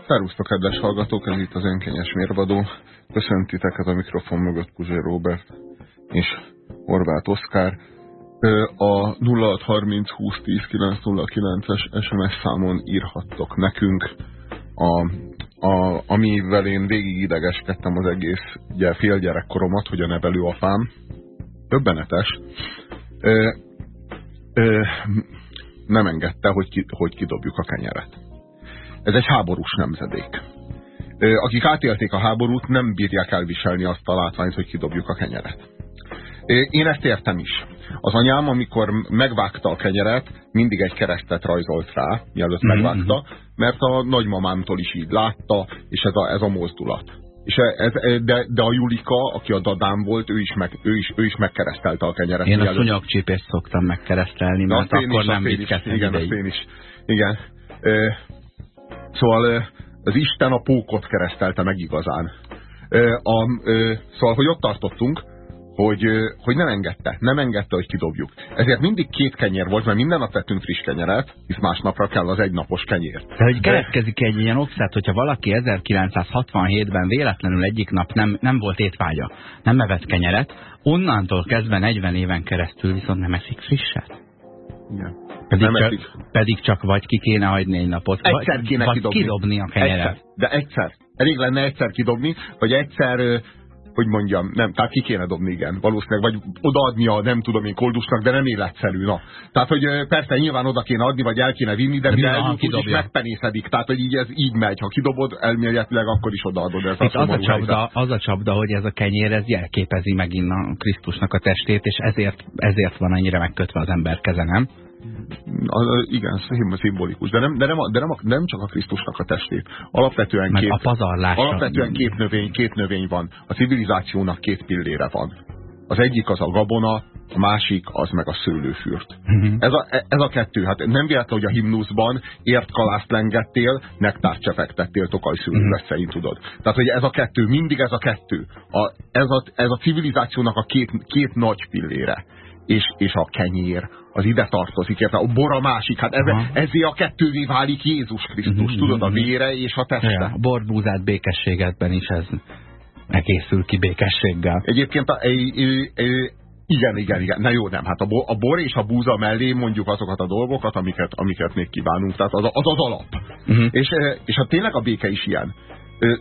Szerusztok, kedves hallgatók, ez itt az önkényes mérvadó. Köszöntiteket a mikrofon mögött Puzsé Robert és Horváth Oszkár. A 0630 2010 909-es SMS számon írhattok nekünk, a, a, amivel én végig idegeskedtem az egész ugye, félgyerekkoromat, hogy a nevelőapám többenetes, ö, ö, nem engedte, hogy, ki, hogy kidobjuk a kenyeret ez egy háborús nemzedék. Akik átélték a háborút, nem bírják elviselni azt a látványt, hogy kidobjuk a kenyeret. Én ezt értem is. Az anyám, amikor megvágta a kenyeret, mindig egy keresztet rajzolt rá, mielőtt -hmm. megvágta, mert a nagymamámtól is így látta, és ez a, ez a mozdulat. És ez, de, de a Julika, aki a dadám volt, ő is, meg, ő is, ő is megkeresztelte a kenyeret. Én a szúnyogcsípést szoktam megkeresztelni, mert akkor is, nem vicckeztem Igen, azt én is. Igen. Szóval az Isten a pókot keresztelte meg igazán. A, szóval, hogy ott tartottunk, hogy, hogy nem engedte, nem engedte, hogy kidobjuk. Ezért mindig két kenyér volt, mert minden nap vettünk friss kenyeret, hisz másnapra kell az egynapos kenyér. De hogy keletkezik egy ilyen okszát, hogyha valaki 1967-ben véletlenül egyik nap nem, nem volt étvágya, nem evett kenyeret, onnantól kezdve 40 éven keresztül viszont nem eszik frisset. Igen. Pedig, nem csak, pedig csak vagy ki kéne hagyni egy napot. Egyszer vagy, kéne vagy kidobni. kidobni a kenyeret. Egyszer. De egyszer. Elég lenne egyszer kidobni, vagy egyszer hogy mondjam, nem, tehát ki kéne dobni, igen, valószínűleg, vagy odaadni a nem tudom én koldusnak, de nem életszerű, na. Tehát, hogy persze nyilván oda kéne adni, vagy el kéne vinni, de, de mire eljut, úgyis megpenészedik. Tehát, hogy így ez így megy. Ha kidobod, elméletileg akkor is odaadod. Ez az, a csapda, az a csapda, hogy ez a kenyér, ez jelképezi megint a Krisztusnak a testét, és ezért, ezért van annyira megkötve az ember keze, nem? Igen, szimbolikus, de nem, de nem, de nem, nem csak a Krisztusnak a testét. Alapvetően, két, a alapvetően két, növény, két növény van. A civilizációnak két pillére van. Az egyik az a gabona, a másik az meg a szőlőfürt. Uh mhm. -huh. ez, a, ez a kettő, hát nem véletlen, hogy a himnuszban ért kalászt lengettél, nektárt csepegtettél tokaj szőlő uh -huh. tudod. Tehát, hogy ez a kettő, mindig ez a kettő. A, ez, a, ez a civilizációnak a két, két nagy pillére és, és a kenyér, az ide tartozik, érte? a bor a másik, hát ez, ezért a kettővé válik Jézus Krisztus, mhm, tudod, a mhm. vére és a teste. Ja, a borbúzát békességetben is ez megészül ki békességgel. Egyébként a, igen, igen, igen. Na jó, nem. Hát a, bo a bor és a búza mellé mondjuk azokat a dolgokat, amiket, amiket még kívánunk. Tehát az az, az alap. Uh -huh. és, és hát tényleg a béke is ilyen.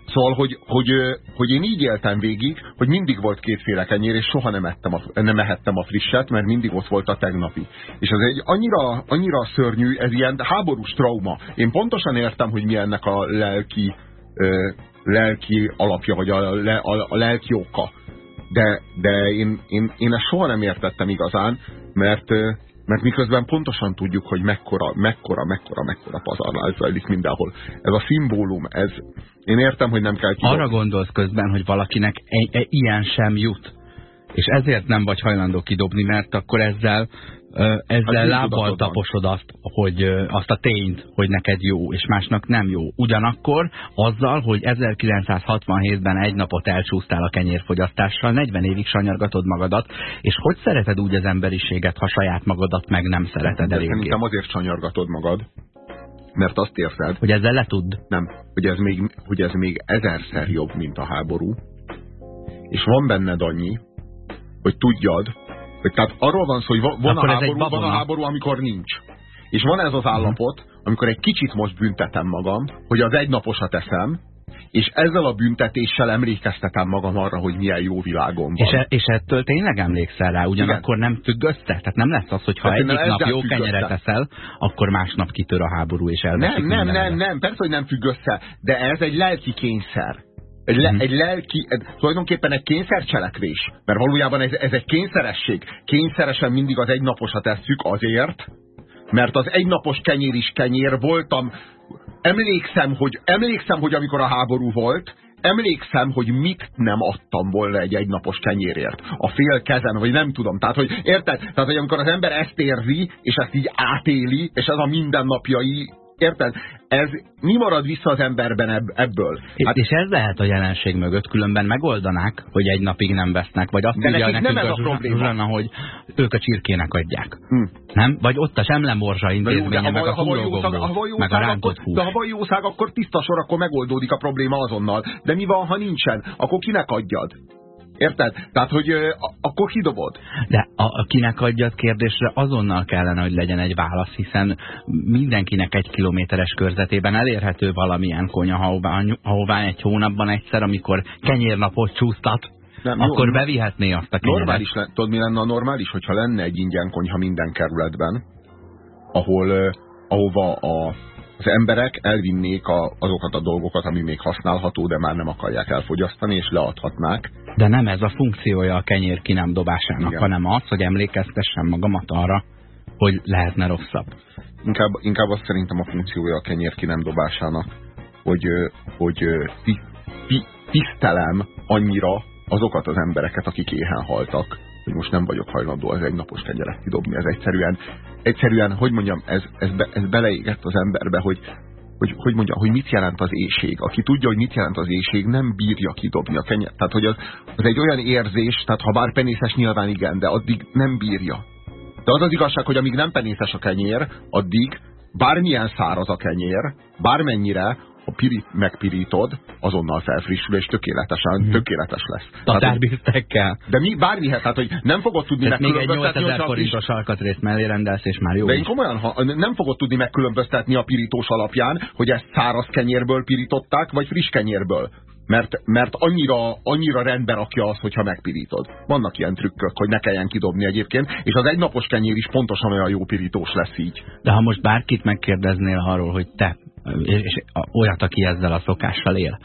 Szóval, hogy, hogy, hogy én így éltem végig, hogy mindig volt kétféle kenyér, és soha nem, ettem a, nem ehettem a frisset, mert mindig ott volt a tegnapi. És ez egy annyira, annyira szörnyű, ez ilyen háborús trauma. Én pontosan értem, hogy mi ennek a lelki, lelki alapja, vagy a, le, a, a lelki oka. De, de én, én, én ezt soha nem értettem igazán, mert mert miközben pontosan tudjuk, hogy mekkora, mekkora, mekkora, mekkora pazarlás zajlik mindenhol. Ez a szimbólum, ez... Én értem, hogy nem kell kidobni. Arra gondolsz közben, hogy valakinek e, e, ilyen sem jut. És ezért nem vagy hajlandó kidobni, mert akkor ezzel ezzel hát lábbal taposod azt, hogy azt a tényt, hogy neked jó, és másnak nem jó. Ugyanakkor azzal, hogy 1967-ben egy napot elcsúsztál a kenyérfogyasztással, 40 évig sanyargatod magadat, és hogy szereted úgy az emberiséget, ha saját magadat meg nem szereted eléggé? Szerintem azért sanyargatod magad, mert azt érzed... Hogy ezzel le tud? Nem, hogy ez, még, hogy ez még ezerszer jobb, mint a háború, és van benned annyi, hogy tudjad, tehát arról van szó, hogy van, a háború, van a háború, amikor nincs. És van ez az állapot, amikor egy kicsit most büntetem magam, hogy az egynaposat eszem, és ezzel a büntetéssel emlékeztetem magam arra, hogy milyen jó világom van. És, e, és ettől tényleg emlékszel rá, ugyanakkor Igen. nem függ össze? Tehát nem lesz az, hogy ha hát egyik nap jó kenyeret eszel, akkor másnap kitör a háború, és elveszik Nem, nem, nem, nem, persze, hogy nem függ össze, de ez egy lelki kényszer. Egy, le, egy lelki, tulajdonképpen egy kényszercselekvés, mert valójában ez, ez egy kényszeresség. Kényszeresen mindig az egynaposat tesszük azért, mert az egynapos kenyér is kenyér voltam. Emlékszem, hogy, emlékszem, hogy amikor a háború volt, emlékszem, hogy mit nem adtam volna egy egynapos kenyérért. A fél kezen, vagy nem tudom. Tehát, hogy érted? Tehát, hogy amikor az ember ezt érzi, és ezt így átéli, és ez a mindennapjai érted? Ez mi marad vissza az emberben ebből? Hát, és ez lehet a jelenség mögött, különben megoldanák, hogy egy napig nem vesznek, vagy azt De nekik nekünk nem ez a a probléma. Hogy ők a csirkének adják. Hm. Nem? Vagy ott a de intézménye, meg a van meg a rántott akkor, hús. de ha van jószág, akkor tiszta sor, akkor megoldódik a probléma azonnal. De mi van, ha nincsen? Akkor kinek adjad? Érted? Tehát, hogy ö, a- akkor kidobod. De a, a kinek adjad kérdésre azonnal kellene, hogy legyen egy válasz, hiszen mindenkinek egy kilométeres körzetében elérhető valamilyen konyha, ahová, ahová egy hónapban egyszer, amikor kenyérnapot csúsztat, Nem, jó, akkor bevihetné azt a kenyeret. Normális, tudod mi lenne a normális, hogyha lenne egy ingyen konyha minden kerületben, ahol, ahova a, az emberek elvinnék a, azokat a dolgokat, ami még használható, de már nem akarják elfogyasztani, és leadhatnák. De nem ez a funkciója a kenyér ki nem dobásának, Igen. hanem az, hogy emlékeztessem magamat arra, hogy lehetne rosszabb. Inkább, inkább azt szerintem a funkciója a kenyér ki nem dobásának, hogy, hogy ti, tisztelem annyira azokat az embereket, akik éhen haltak, hogy most nem vagyok hajlandó az egynapos kenyeret kidobni. Ez egyszerűen, egyszerűen hogy mondjam, ez, ez, be, ez beleégett az emberbe, hogy, hogy, hogy mondja, hogy mit jelent az éjség. Aki tudja, hogy mit jelent az éjség, nem bírja kidobni a kenyeret. Tehát, hogy az, az egy olyan érzés, tehát ha bár penészes nyilván igen, de addig nem bírja. De az az igazság, hogy amíg nem penészes a kenyér, addig bármilyen száraz a kenyér, bármennyire, ha pirit, megpirítod, azonnal felfrissül, és tökéletesen, Mhm. tökéletes lesz. Tatárbisztekkel. de mi bármihez, tehát hogy nem fogod tudni Tehát még egy megkülönböztetni, 8000 hogyha a friss- forintos alkatrészt mellé rendelsz, és már jó de én komolyan, ha, nem fogod tudni megkülönböztetni a pirítós alapján, hogy ezt száraz kenyérből pirították, vagy friss kenyérből. Mert, mert annyira, annyira rendbe rakja azt, hogyha megpirítod. Vannak ilyen trükkök, hogy ne kelljen kidobni egyébként, és az egynapos kenyér is pontosan olyan jó pirítós lesz így. De ha most bárkit megkérdeznél arról, hogy te, és olyat, aki ezzel a szokással él,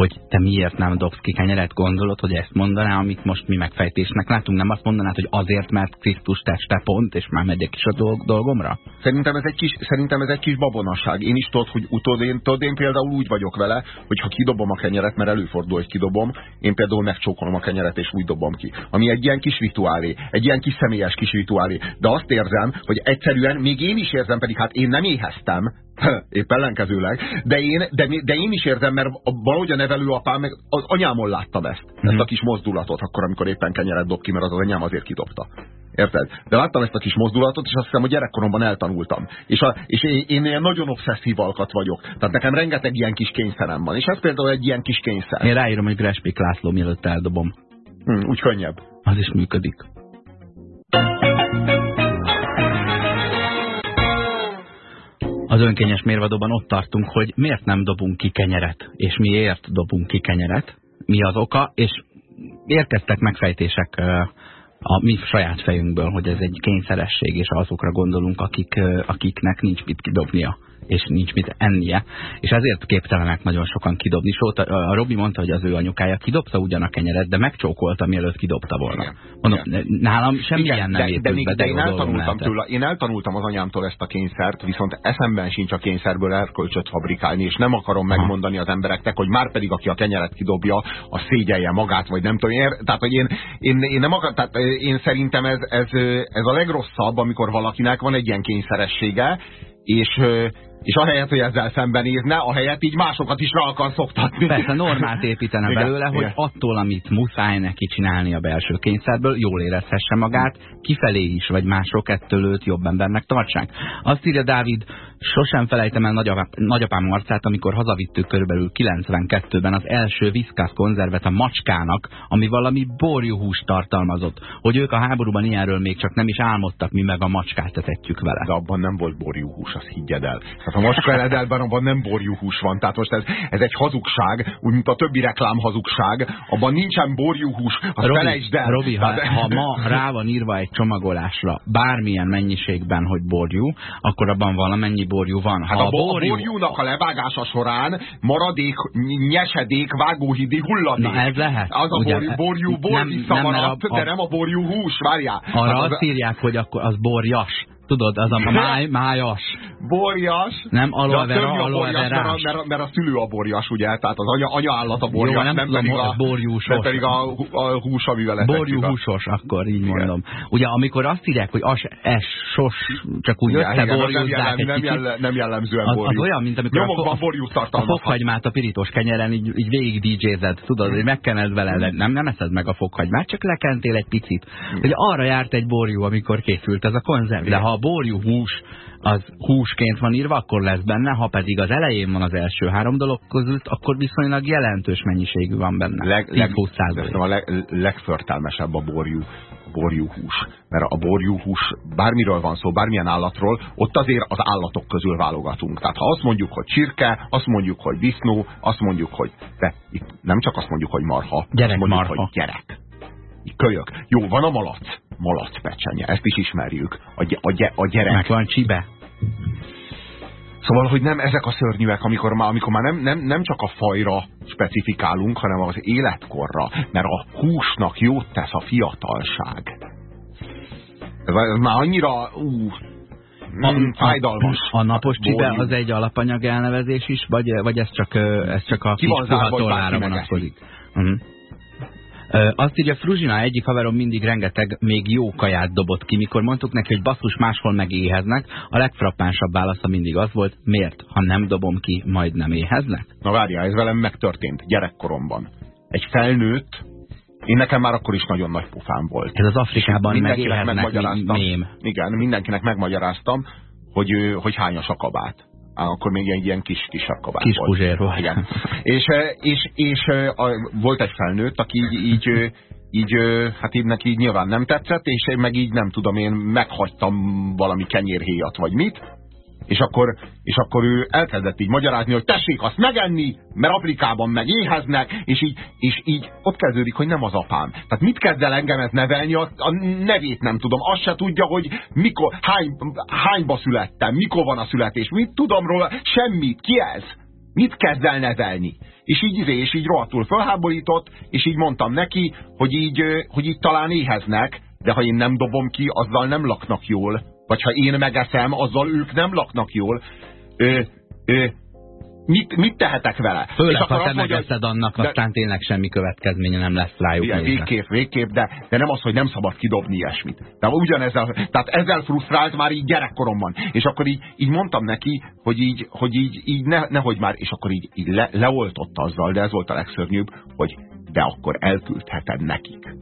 hogy te miért nem dobsz ki kenyeret, gondolod, hogy ezt mondaná, amit most mi megfejtésnek látunk, nem azt mondanád, hogy azért, mert Krisztus teste pont, és már megyek is a dolg dolgomra? Szerintem ez egy kis, szerintem ez egy kis babonasság. Én is tudod, hogy utód én, tudod, én például úgy vagyok vele, hogy ha kidobom a kenyeret, mert előfordul, hogy kidobom, én például megcsókolom a kenyeret, és úgy dobom ki. Ami egy ilyen kis rituálé, egy ilyen kis személyes kis rituálé. De azt érzem, hogy egyszerűen, még én is érzem, pedig hát én nem éheztem, épp ellenkezőleg, de én, de, de én is érzem, mert a- valahogy a nevelőapám, meg az anyámon láttam ezt, ezt Mhm. a kis mozdulatot, akkor, amikor éppen kenyeret dob ki, mert az az anyám azért kidobta. Érted? De láttam ezt a kis mozdulatot, és azt hiszem, hogy gyerekkoromban eltanultam. És, a, és én, én ilyen nagyon obszesszív alkat vagyok. Tehát nekem rengeteg ilyen kis kényszerem van. És ez például egy ilyen kis kényszer. Én ráírom, hogy Grespik László, mielőtt eldobom. Hm, úgy könnyebb. Az is működik. Az önkényes mérvadóban ott tartunk, hogy miért nem dobunk ki kenyeret, és miért dobunk ki kenyeret, mi az oka, és érkeztek megfejtések a mi saját fejünkből, hogy ez egy kényszeresség, és azokra gondolunk, akik, akiknek nincs mit kidobnia és nincs mit ennie, és ezért képtelenek nagyon sokan kidobni. Sőt, a Robi mondta, hogy az ő anyukája kidobta ugyan a kenyeret, de megcsókolta, mielőtt kidobta volna. Igen. Mondom, Igen. nálam semmilyen Igen, nem de, de, még, be, de én eltanultam tőle, én eltanultam az anyámtól ezt a kényszert, viszont eszemben sincs a kényszerből erkölcsöt fabrikálni, és nem akarom megmondani az embereknek, hogy már pedig aki a kenyeret kidobja, a szégyelje magát, vagy nem tudom. Én, tehát, hogy én, én, én, nem akar, tehát én szerintem ez, ez, ez a legrosszabb, amikor valakinek van egy ilyen kényszeressége, és, és ahelyett, hogy ezzel szembenézne, ahelyett így másokat is rá akar szoktatni. Persze normát építene Igen, belőle, hogy igen. attól, amit muszáj neki csinálni a belső kényszerből, jól érezhesse magát, kifelé is, vagy mások ettől őt jobb embernek tartsák. Azt írja Dávid, sosem felejtem el nagyapám, nagyapám arcát, amikor hazavittük körülbelül 92-ben az első viszkász konzervet a macskának, ami valami borjuhúst tartalmazott, hogy ők a háborúban ilyenről még csak nem is álmodtak, mi meg a macskát etetjük vele. De abban nem volt borjúhús, azt higgyed el. Tehát a eredelben abban nem borjúhús van. Tehát most ez, ez egy hazugság, úgy mint a többi reklám hazugság. Abban nincsen borjúhús, azt Robi, felejtsd el. Robi ha, Tehát- ha ma rá van írva egy csomagolásra bármilyen mennyiségben, hogy borjú, akkor abban valamennyi borjú van. Hát ha a, bo- a borjúnak a levágása során maradék, ny- nyesedék, vágóhidi hulladék. Na ez lehet. Az a Ugye, borjú, borjú bor nem- nem, a- a- de nem a borjú hús, várjál. Arra Hát azt írják, hogy akkor az borjas. Tudod, az a máj, májas. Borjas. Nem aloe vera, ja, aloe mert, mert, mert a szülő a borjas, ugye? Tehát az anya, anya állat a borjas, Jó, nem, nem tudom, pedig a, borjúsos. Nem pedig a, a hús, amivel Borjú húsos, akkor így Igen. mondom. Ugye amikor azt írják, hogy as, es, sos, csak úgy összeborjúzzák egy nem, jellem, nem jellemzően az, az olyan, mint amikor a, a, a fokhagymát a pirítos kenyeren így, így végig DJ-zed, tudod, hogy megkened vele, nem, nem eszed meg a fokhagymát, csak lekentél egy picit. Hogy arra járt egy borjú, amikor készült ez a konzerv. De ha borjú hús az húsként van írva, akkor lesz benne, ha pedig az elején van az első három dolog között, akkor viszonylag jelentős mennyiségű van benne. Leg, leg, a leg, legförtelmesebb a borjú, borjú hús. Mert a borjú hús, bármiről van szó, bármilyen állatról, ott azért az állatok közül válogatunk. Tehát ha azt mondjuk, hogy csirke, azt mondjuk, hogy disznó, azt mondjuk, hogy de itt nem csak azt mondjuk, hogy marha, gyerek azt mondjuk, marha. hogy gyerek. Kölyök. Jó, van a malac malacpecsenye, ezt is ismerjük. A, a, a gyerek. Meg van csibe. Szóval, hogy nem ezek a szörnyűek, amikor már, amikor már nem, nem, nem csak a fajra specifikálunk, hanem az életkorra, mert a húsnak jót tesz a fiatalság. Ez, ez már annyira, ú, a, fájdalmas. A, a napos csibe az egy alapanyag elnevezés is, vagy, vagy ez csak, ez csak a Ki kis puha tollára vonatkozik? Uh -huh. Azt írja Fruzsina, egyik haverom mindig rengeteg még jó kaját dobott ki. Mikor mondtuk neki, hogy basszus máshol megéheznek, a legfrappánsabb válasza mindig az volt, miért? Ha nem dobom ki, majd nem éheznek? Na várjál, ez velem megtörtént gyerekkoromban. Egy felnőtt, én nekem már akkor is nagyon nagy pufám volt. Ez az Afrikában megéheznek mém. Igen, mindenkinek megmagyaráztam, hogy, hogy hányas a kabát akkor még egy ilyen kis, kis kabát kis volt. volt. Igen. és, és, és a, volt egy felnőtt, aki így, így, így, hát így neki nyilván nem tetszett, és én meg így nem tudom, én meghagytam valami kenyérhéjat, vagy mit, és akkor, és akkor ő elkezdett így magyarázni, hogy tessék azt megenni, mert Afrikában meg éheznek, és így, és így ott kezdődik, hogy nem az apám. Tehát mit kezd el engemet nevelni, a, a nevét nem tudom. Azt se tudja, hogy mikor, hány, hányba születtem, mikor van a születés, mit tudom róla, semmit, ki ez? Mit kezd el nevelni? És így, izé, és így rohadtul fölháborított, és így mondtam neki, hogy így, hogy így talán éheznek, de ha én nem dobom ki, azzal nem laknak jól vagy ha én megeszem, azzal ők nem laknak jól. Ö, ö, mit, mit tehetek vele? Főleg, ha te megeszed annak, de, aztán tényleg semmi következménye nem lesz rájuk. Igen, végképp, végképp, de, de nem az, hogy nem szabad kidobni ilyesmit. De ugyanezzel, tehát ezzel frusztrált már így gyerekkoromban. És akkor így, így mondtam neki, hogy így, hogy így, így ne, nehogy már, és akkor így, így le, leoltott azzal, de ez volt a legszörnyűbb, hogy de akkor elküldheted nekik.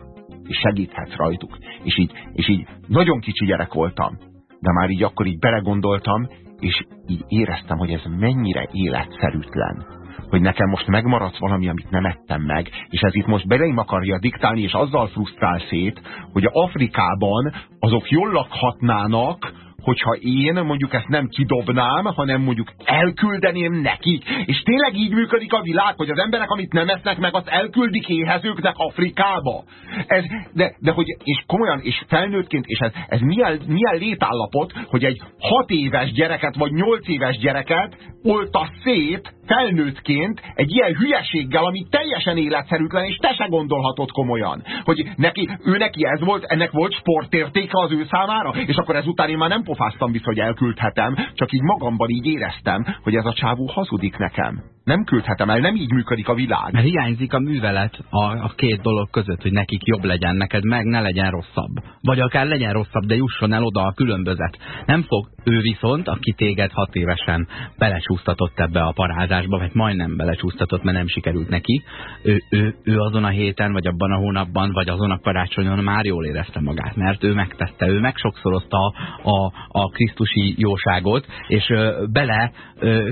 És segíthetsz rajtuk. És így, és így nagyon kicsi gyerek voltam de már így akkor így belegondoltam, és így éreztem, hogy ez mennyire életszerűtlen. Hogy nekem most megmaradt valami, amit nem ettem meg, és ez itt most beleim akarja diktálni, és azzal frusztrál szét, hogy Afrikában azok jól lakhatnának, hogyha én mondjuk ezt nem kidobnám, hanem mondjuk elküldeném nekik. És tényleg így működik a világ, hogy az emberek, amit nem esznek meg, azt elküldik éhezőknek Afrikába. Ez, de, de hogy, és komolyan, és felnőttként, és ez, ez milyen, milyen létállapot, hogy egy hat éves gyereket, vagy nyolc éves gyereket olta szét felnőttként egy ilyen hülyeséggel, ami teljesen életszerűtlen, és te se gondolhatod komolyan. Hogy neki, ő neki ez volt, ennek volt sportértéke az ő számára, és akkor ezután én már nem pofáztam vissza, hogy elküldhetem, csak így magamban így éreztem, hogy ez a csávó hazudik nekem. Nem küldhetem el, nem így működik a világ. Mert hiányzik a művelet a, a két dolog között, hogy nekik jobb legyen, neked meg ne legyen rosszabb. Vagy akár legyen rosszabb, de jusson el oda a különbözet. Nem fog ő viszont, aki téged hat évesen belecsúsztatott ebbe a parázásba, vagy majdnem belecsúsztatott, mert nem sikerült neki, ő, ő, ő azon a héten, vagy abban a hónapban, vagy azon a karácsonyon már jól érezte magát, mert ő megtette, ő megsokszorozta a, a, a krisztusi jóságot, és ö, bele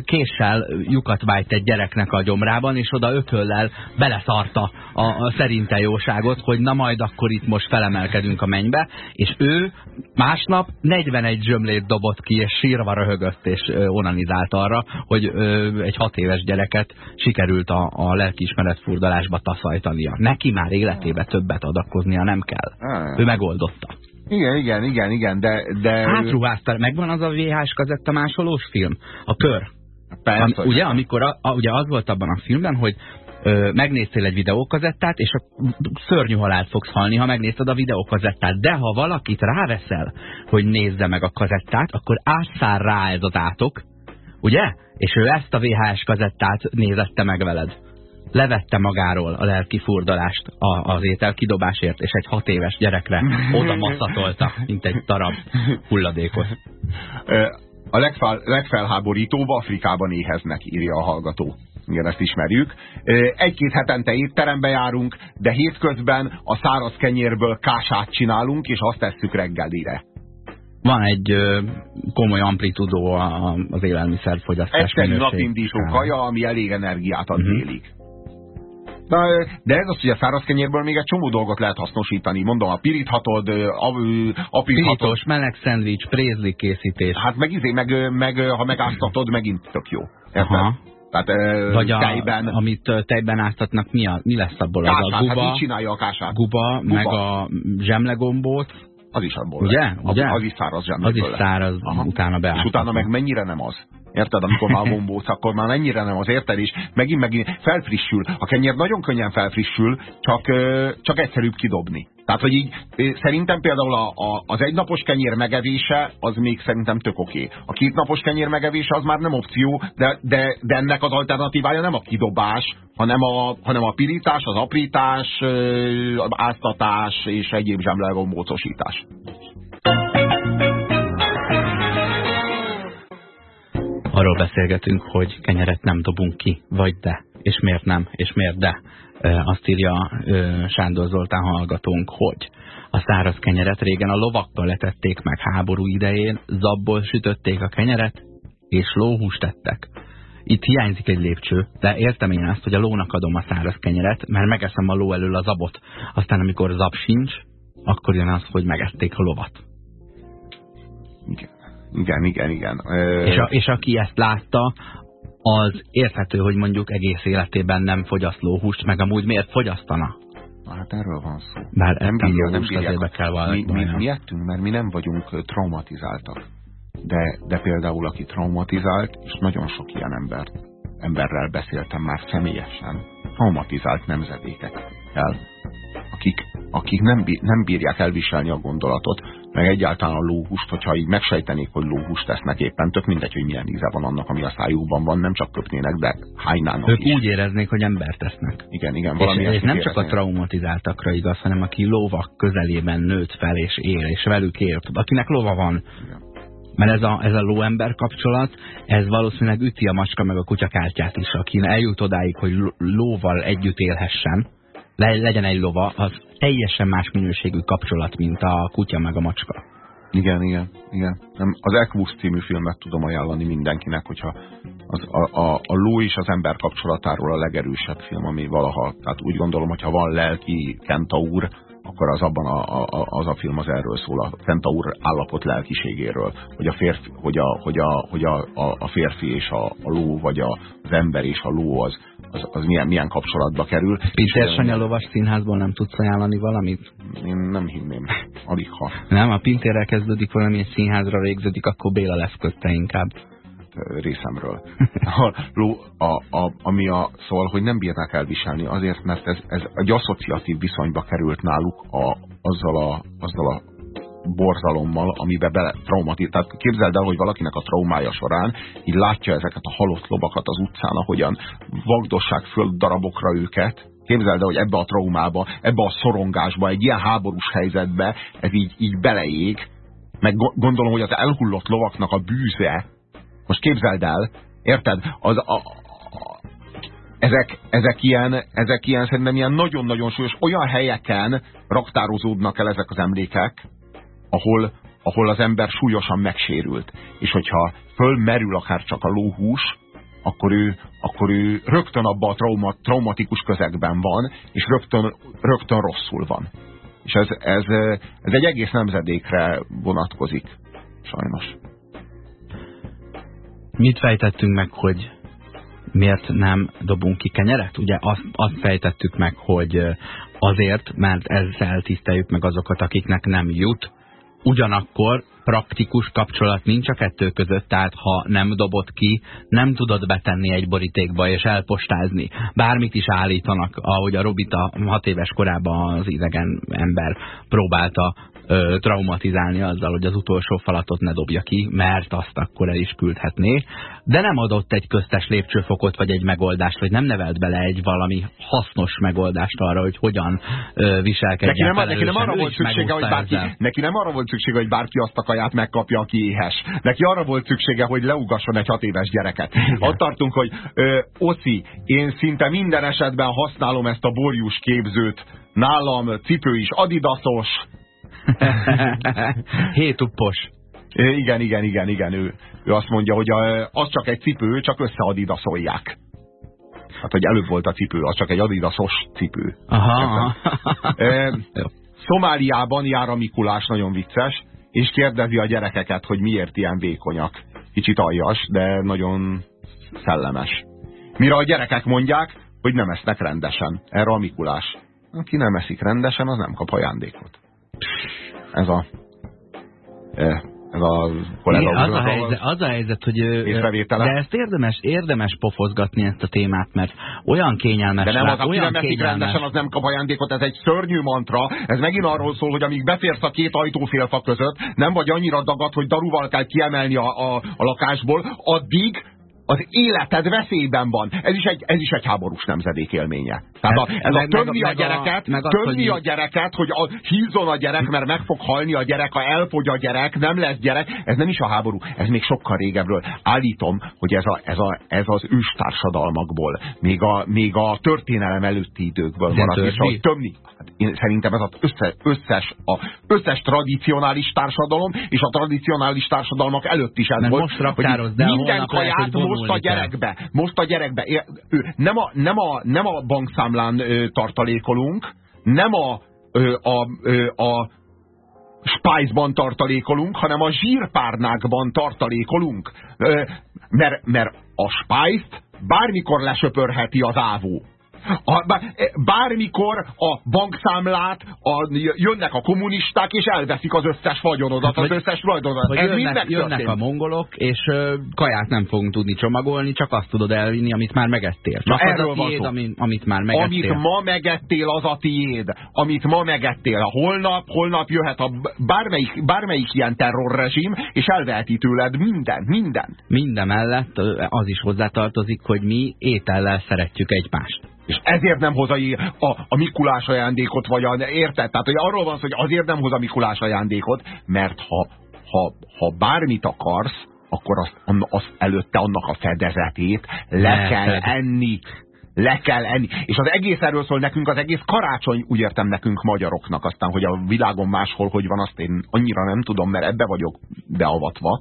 késsel lyukat vájt egy gyereknek a gyomrában, és oda ököllel beleszarta a, a szerinte jóságot, hogy na majd akkor itt most felemelkedünk a mennybe, és ő másnap 41 zsömlét dobott ki, és sírva röhögött, és onanizált arra, hogy ö, egy hat éves gyereket sikerült a, a lelkiismeret furdalásba taszajtania. Neki már életébe többet adakoznia nem kell. Ő megoldotta. Igen, igen, igen, igen, de... de... Átruházta, megvan az a VHS kazetta másolós film? A kör. Persze. Am, ugye, amikor a, a, ugye az volt abban a filmben, hogy ö, megnéztél egy videókazettát, és a szörnyű halált fogsz halni, ha megnézted a videókazettát. De ha valakit ráveszel, hogy nézze meg a kazettát, akkor átszár rá ez az átok, ugye? És ő ezt a VHS kazettát nézette meg veled levette magáról a lelki furdalást a, az ételkidobásért, és egy hat éves gyerekre oda masszatolta, mint egy darab hulladékot. A legfel, legfelháborítóbb Afrikában éheznek, írja a hallgató. Igen, ezt ismerjük. Egy-két hetente étterembe járunk, de hétközben a száraz kenyérből kását csinálunk, és azt tesszük reggelire. Van egy ö, komoly amplitudó az élelmiszerfogyasztás Egyszerű napindító kaja, ami elég energiát ad uh mhm. délig. De, de ez az, hogy a száraz kenyérből még egy csomó dolgot lehet hasznosítani. Mondom, a piríthatod, apíthatod. Pirítos, meleg szendvics, prézli készítés. Hát meg, izé, meg, meg ha megáztatod, megint tök jó. Aha. Tehát, Vagy a, tejben, amit tejben áztatnak, mi, a, mi lesz abból? Kását, az a guba, hát csinálja a kását? Guba, guba, meg a zsemlegombót. Az is abból Ugye? Lesz. Ugye? Az, az is száraz zsemléből Az is száraz, Aha. utána beáztatnak. És utána meg mennyire nem az? Érted? Amikor már gombóc, akkor már mennyire nem az érted, és megint megint felfrissül. A kenyér nagyon könnyen felfrissül, csak, csak egyszerűbb kidobni. Tehát, hogy így szerintem például a, a, az egynapos kenyér megevése, az még szerintem tök oké. Okay. A kétnapos kenyér megevése az már nem opció, de, de, de ennek az alternatívája nem a kidobás, hanem a, hanem a pirítás, az aprítás, áztatás és egyéb zsemlegombócosítás. Arról beszélgetünk, hogy kenyeret nem dobunk ki, vagy de, és miért nem, és miért de. Azt írja Sándor Zoltán hallgatónk, hogy a száraz kenyeret régen a lovakkal letették meg háború idején, zabból sütötték a kenyeret, és lóhúst tettek. Itt hiányzik egy lépcső, de értem én azt, hogy a lónak adom a száraz kenyeret, mert megeszem a ló elől a zabot. Aztán amikor zab sincs, akkor jön az, hogy megették a lovat. Igen. Igen, igen, igen. És, a, és aki ezt látta, az érthető, hogy mondjuk egész életében nem fogyaszt lóhúst, meg amúgy miért fogyasztana? Hát erről van szó. Bár nem bírja, nem bírja. kell valami. Mi, mi, mi ettünk, mert mi nem vagyunk traumatizáltak. De, de például aki traumatizált, és nagyon sok ilyen embert, emberrel beszéltem már személyesen, traumatizált nemzedékekkel, akik, akik nem, bír, nem bírják elviselni a gondolatot, meg egyáltalán a lóhúst, hogyha így megsejtenék, hogy lóhúst tesznek éppen, tök mindegy, hogy milyen íze van annak, ami a szájukban van, nem csak köpnének, de hánynának Ők is. úgy éreznék, hogy embert tesznek. Igen, igen. Valami és, és nem csak a traumatizáltakra igaz, hanem aki lovak közelében nőtt fel és él, és velük él, akinek lova van. Igen. Mert ez a, ez a lóember kapcsolat, ez valószínűleg üti a macska meg a kutyakártyát is, aki eljut odáig, hogy lóval együtt élhessen, le, legyen egy lova, az teljesen más minőségű kapcsolat, mint a kutya meg a macska. Igen, igen, igen. Nem, az Equus című filmet tudom ajánlani mindenkinek, hogyha az, a, a, a ló és az ember kapcsolatáról a legerősebb film, ami valaha, tehát úgy gondolom, hogyha van lelki kentaur, akkor az abban a, a, az a film az erről szól, a kentaur állapot lelkiségéről, hogy a férfi, hogy a, hogy a, hogy a, a, férfi és a, a ló, vagy a, az ember és a ló az, az, az milyen, milyen kapcsolatba kerül. Pintér Sanya lovas színházból nem tudsz ajánlani valamit? Én nem hinném, alig ha. Nem, a Pintérrel kezdődik valami színházra végződik, akkor Béla lesz kötte inkább részemről. A, a, a, ami a, szóval, hogy nem bírnák elviselni, azért, mert ez, ez egy asszociatív viszonyba került náluk a, azzal, a, azzal a borzalommal, amiben bele traumatizál. Tehát képzeld el, hogy valakinek a traumája során így látja ezeket a halott lovakat az utcán, ahogyan vagdossák föl darabokra őket, Képzeld el, hogy ebbe a traumába, ebbe a szorongásba, egy ilyen háborús helyzetbe ez így, így beleég, meg gondolom, hogy az elhullott lovaknak a bűze, most képzeld el, érted? Az, a, a, ezek, ezek, ilyen, ezek ilyen szerintem ilyen nagyon-nagyon súlyos, olyan helyeken raktározódnak el ezek az emlékek, ahol, ahol az ember súlyosan megsérült. És hogyha fölmerül akár csak a lóhús, akkor ő, akkor ő rögtön abban a trauma, traumatikus közegben van, és rögtön, rögtön rosszul van. És ez, ez, ez egy egész nemzedékre vonatkozik, sajnos. Mit fejtettünk meg, hogy miért nem dobunk ki kenyeret? Ugye azt, azt fejtettük meg, hogy azért, mert ezzel tiszteljük meg azokat, akiknek nem jut, ugyanakkor praktikus kapcsolat nincs a kettő között, tehát ha nem dobod ki, nem tudod betenni egy borítékba és elpostázni. Bármit is állítanak, ahogy a Robita hat éves korában az idegen ember próbálta ö, traumatizálni azzal, hogy az utolsó falatot ne dobja ki, mert azt akkor el is küldhetné, de nem adott egy köztes lépcsőfokot, vagy egy megoldást, vagy nem nevelt bele egy valami hasznos megoldást arra, hogy hogyan ö, viselkedjen neki nem, neki nem arra volt szüksége, hogy bárki, neki nem arra volt szüksége, hogy bárki azt a kaját megkapja, aki éhes. Neki arra volt szüksége, hogy leugasson egy hat éves gyereket. Igen. Ott tartunk, hogy ö, én szinte minden esetben használom ezt a borjus képzőt. Nálam cipő is adidasos, Hétuppos. Igen, igen, igen, igen. Ő, ő azt mondja, hogy a, az csak egy cipő, csak összeadidaszolják. Hát, hogy előbb volt a cipő, az csak egy adidasos cipő. Aha. E, Szomáliában jár a Mikulás, nagyon vicces, és kérdezi a gyerekeket, hogy miért ilyen vékonyak. Kicsit aljas, de nagyon szellemes. Mire a gyerekek mondják, hogy nem esznek rendesen. Erre a Mikulás. Aki nem eszik rendesen, az nem kap ajándékot ez a ez a kollega. Az a, helyzet, az a helyzet, hogy de ezt érdemes, érdemes pofozgatni ezt a témát, mert olyan kényelmes. De nem az, aki nem eszik rendesen, az nem kap ajándékot, ez egy szörnyű mantra. Ez megint arról szól, hogy amíg beférsz a két ajtófélfa között, nem vagy annyira dagad, hogy daruval kell kiemelni a, a, a lakásból, addig az életed veszélyben van. Ez is egy, ez is egy háborús nemzedék élménye. Tehát a, ez a tömni a gyereket, meg tömni a gyereket, hogy a, hízzon a gyerek, mert meg fog halni a gyerek, ha elfogy a gyerek, nem lesz gyerek. Ez nem is a háború, ez még sokkal régebről. Állítom, hogy ez, a, ez, a, ez az őstársadalmakból, még a, még a történelem előtti időkből van, és hogy tömni. Hát én szerintem ez az össze, összes, a összes tradicionális társadalom, és a tradicionális társadalmak előtt is ez volt. Most hogy minden kaját most a gyerekbe, most a gyerekbe. Nem, a, nem, a, nem a bankszámlán tartalékolunk, nem a, a, ö, a Spice-ban tartalékolunk, hanem a zsírpárnákban tartalékolunk. Mert, mert a Spice-t bármikor lesöpörheti az ávó. A, bármikor a bankszámlát a, jönnek a kommunisták, és elveszik az összes vagyonodat, az összes vagyonodat. Ez jönnek, jönnek a mongolok, és uh, kaját nem fogunk tudni csomagolni, csak azt tudod elvinni, amit már megettél. Csak Na, erről van tiéd, ami, amit már megettél. Amit ma megettél, az a tiéd. Amit ma megettél. Holnap, holnap jöhet a bármelyik, bármelyik ilyen terrorrezsim, és elveheti tőled minden, minden. Minden mellett az is hozzátartozik, hogy mi étellel szeretjük egymást. És ezért nem hoz a, a, a Mikulás ajándékot, vagy a, érted? Tehát hogy arról van szó, hogy azért nem hoz a Mikulás ajándékot, mert ha, ha, ha bármit akarsz, akkor azt, azt előtte annak a fedezetét le kell enni. Le kell enni. És az egész erről szól nekünk, az egész karácsony, úgy értem nekünk magyaroknak, aztán, hogy a világon máshol hogy van, azt én annyira nem tudom, mert ebbe vagyok beavatva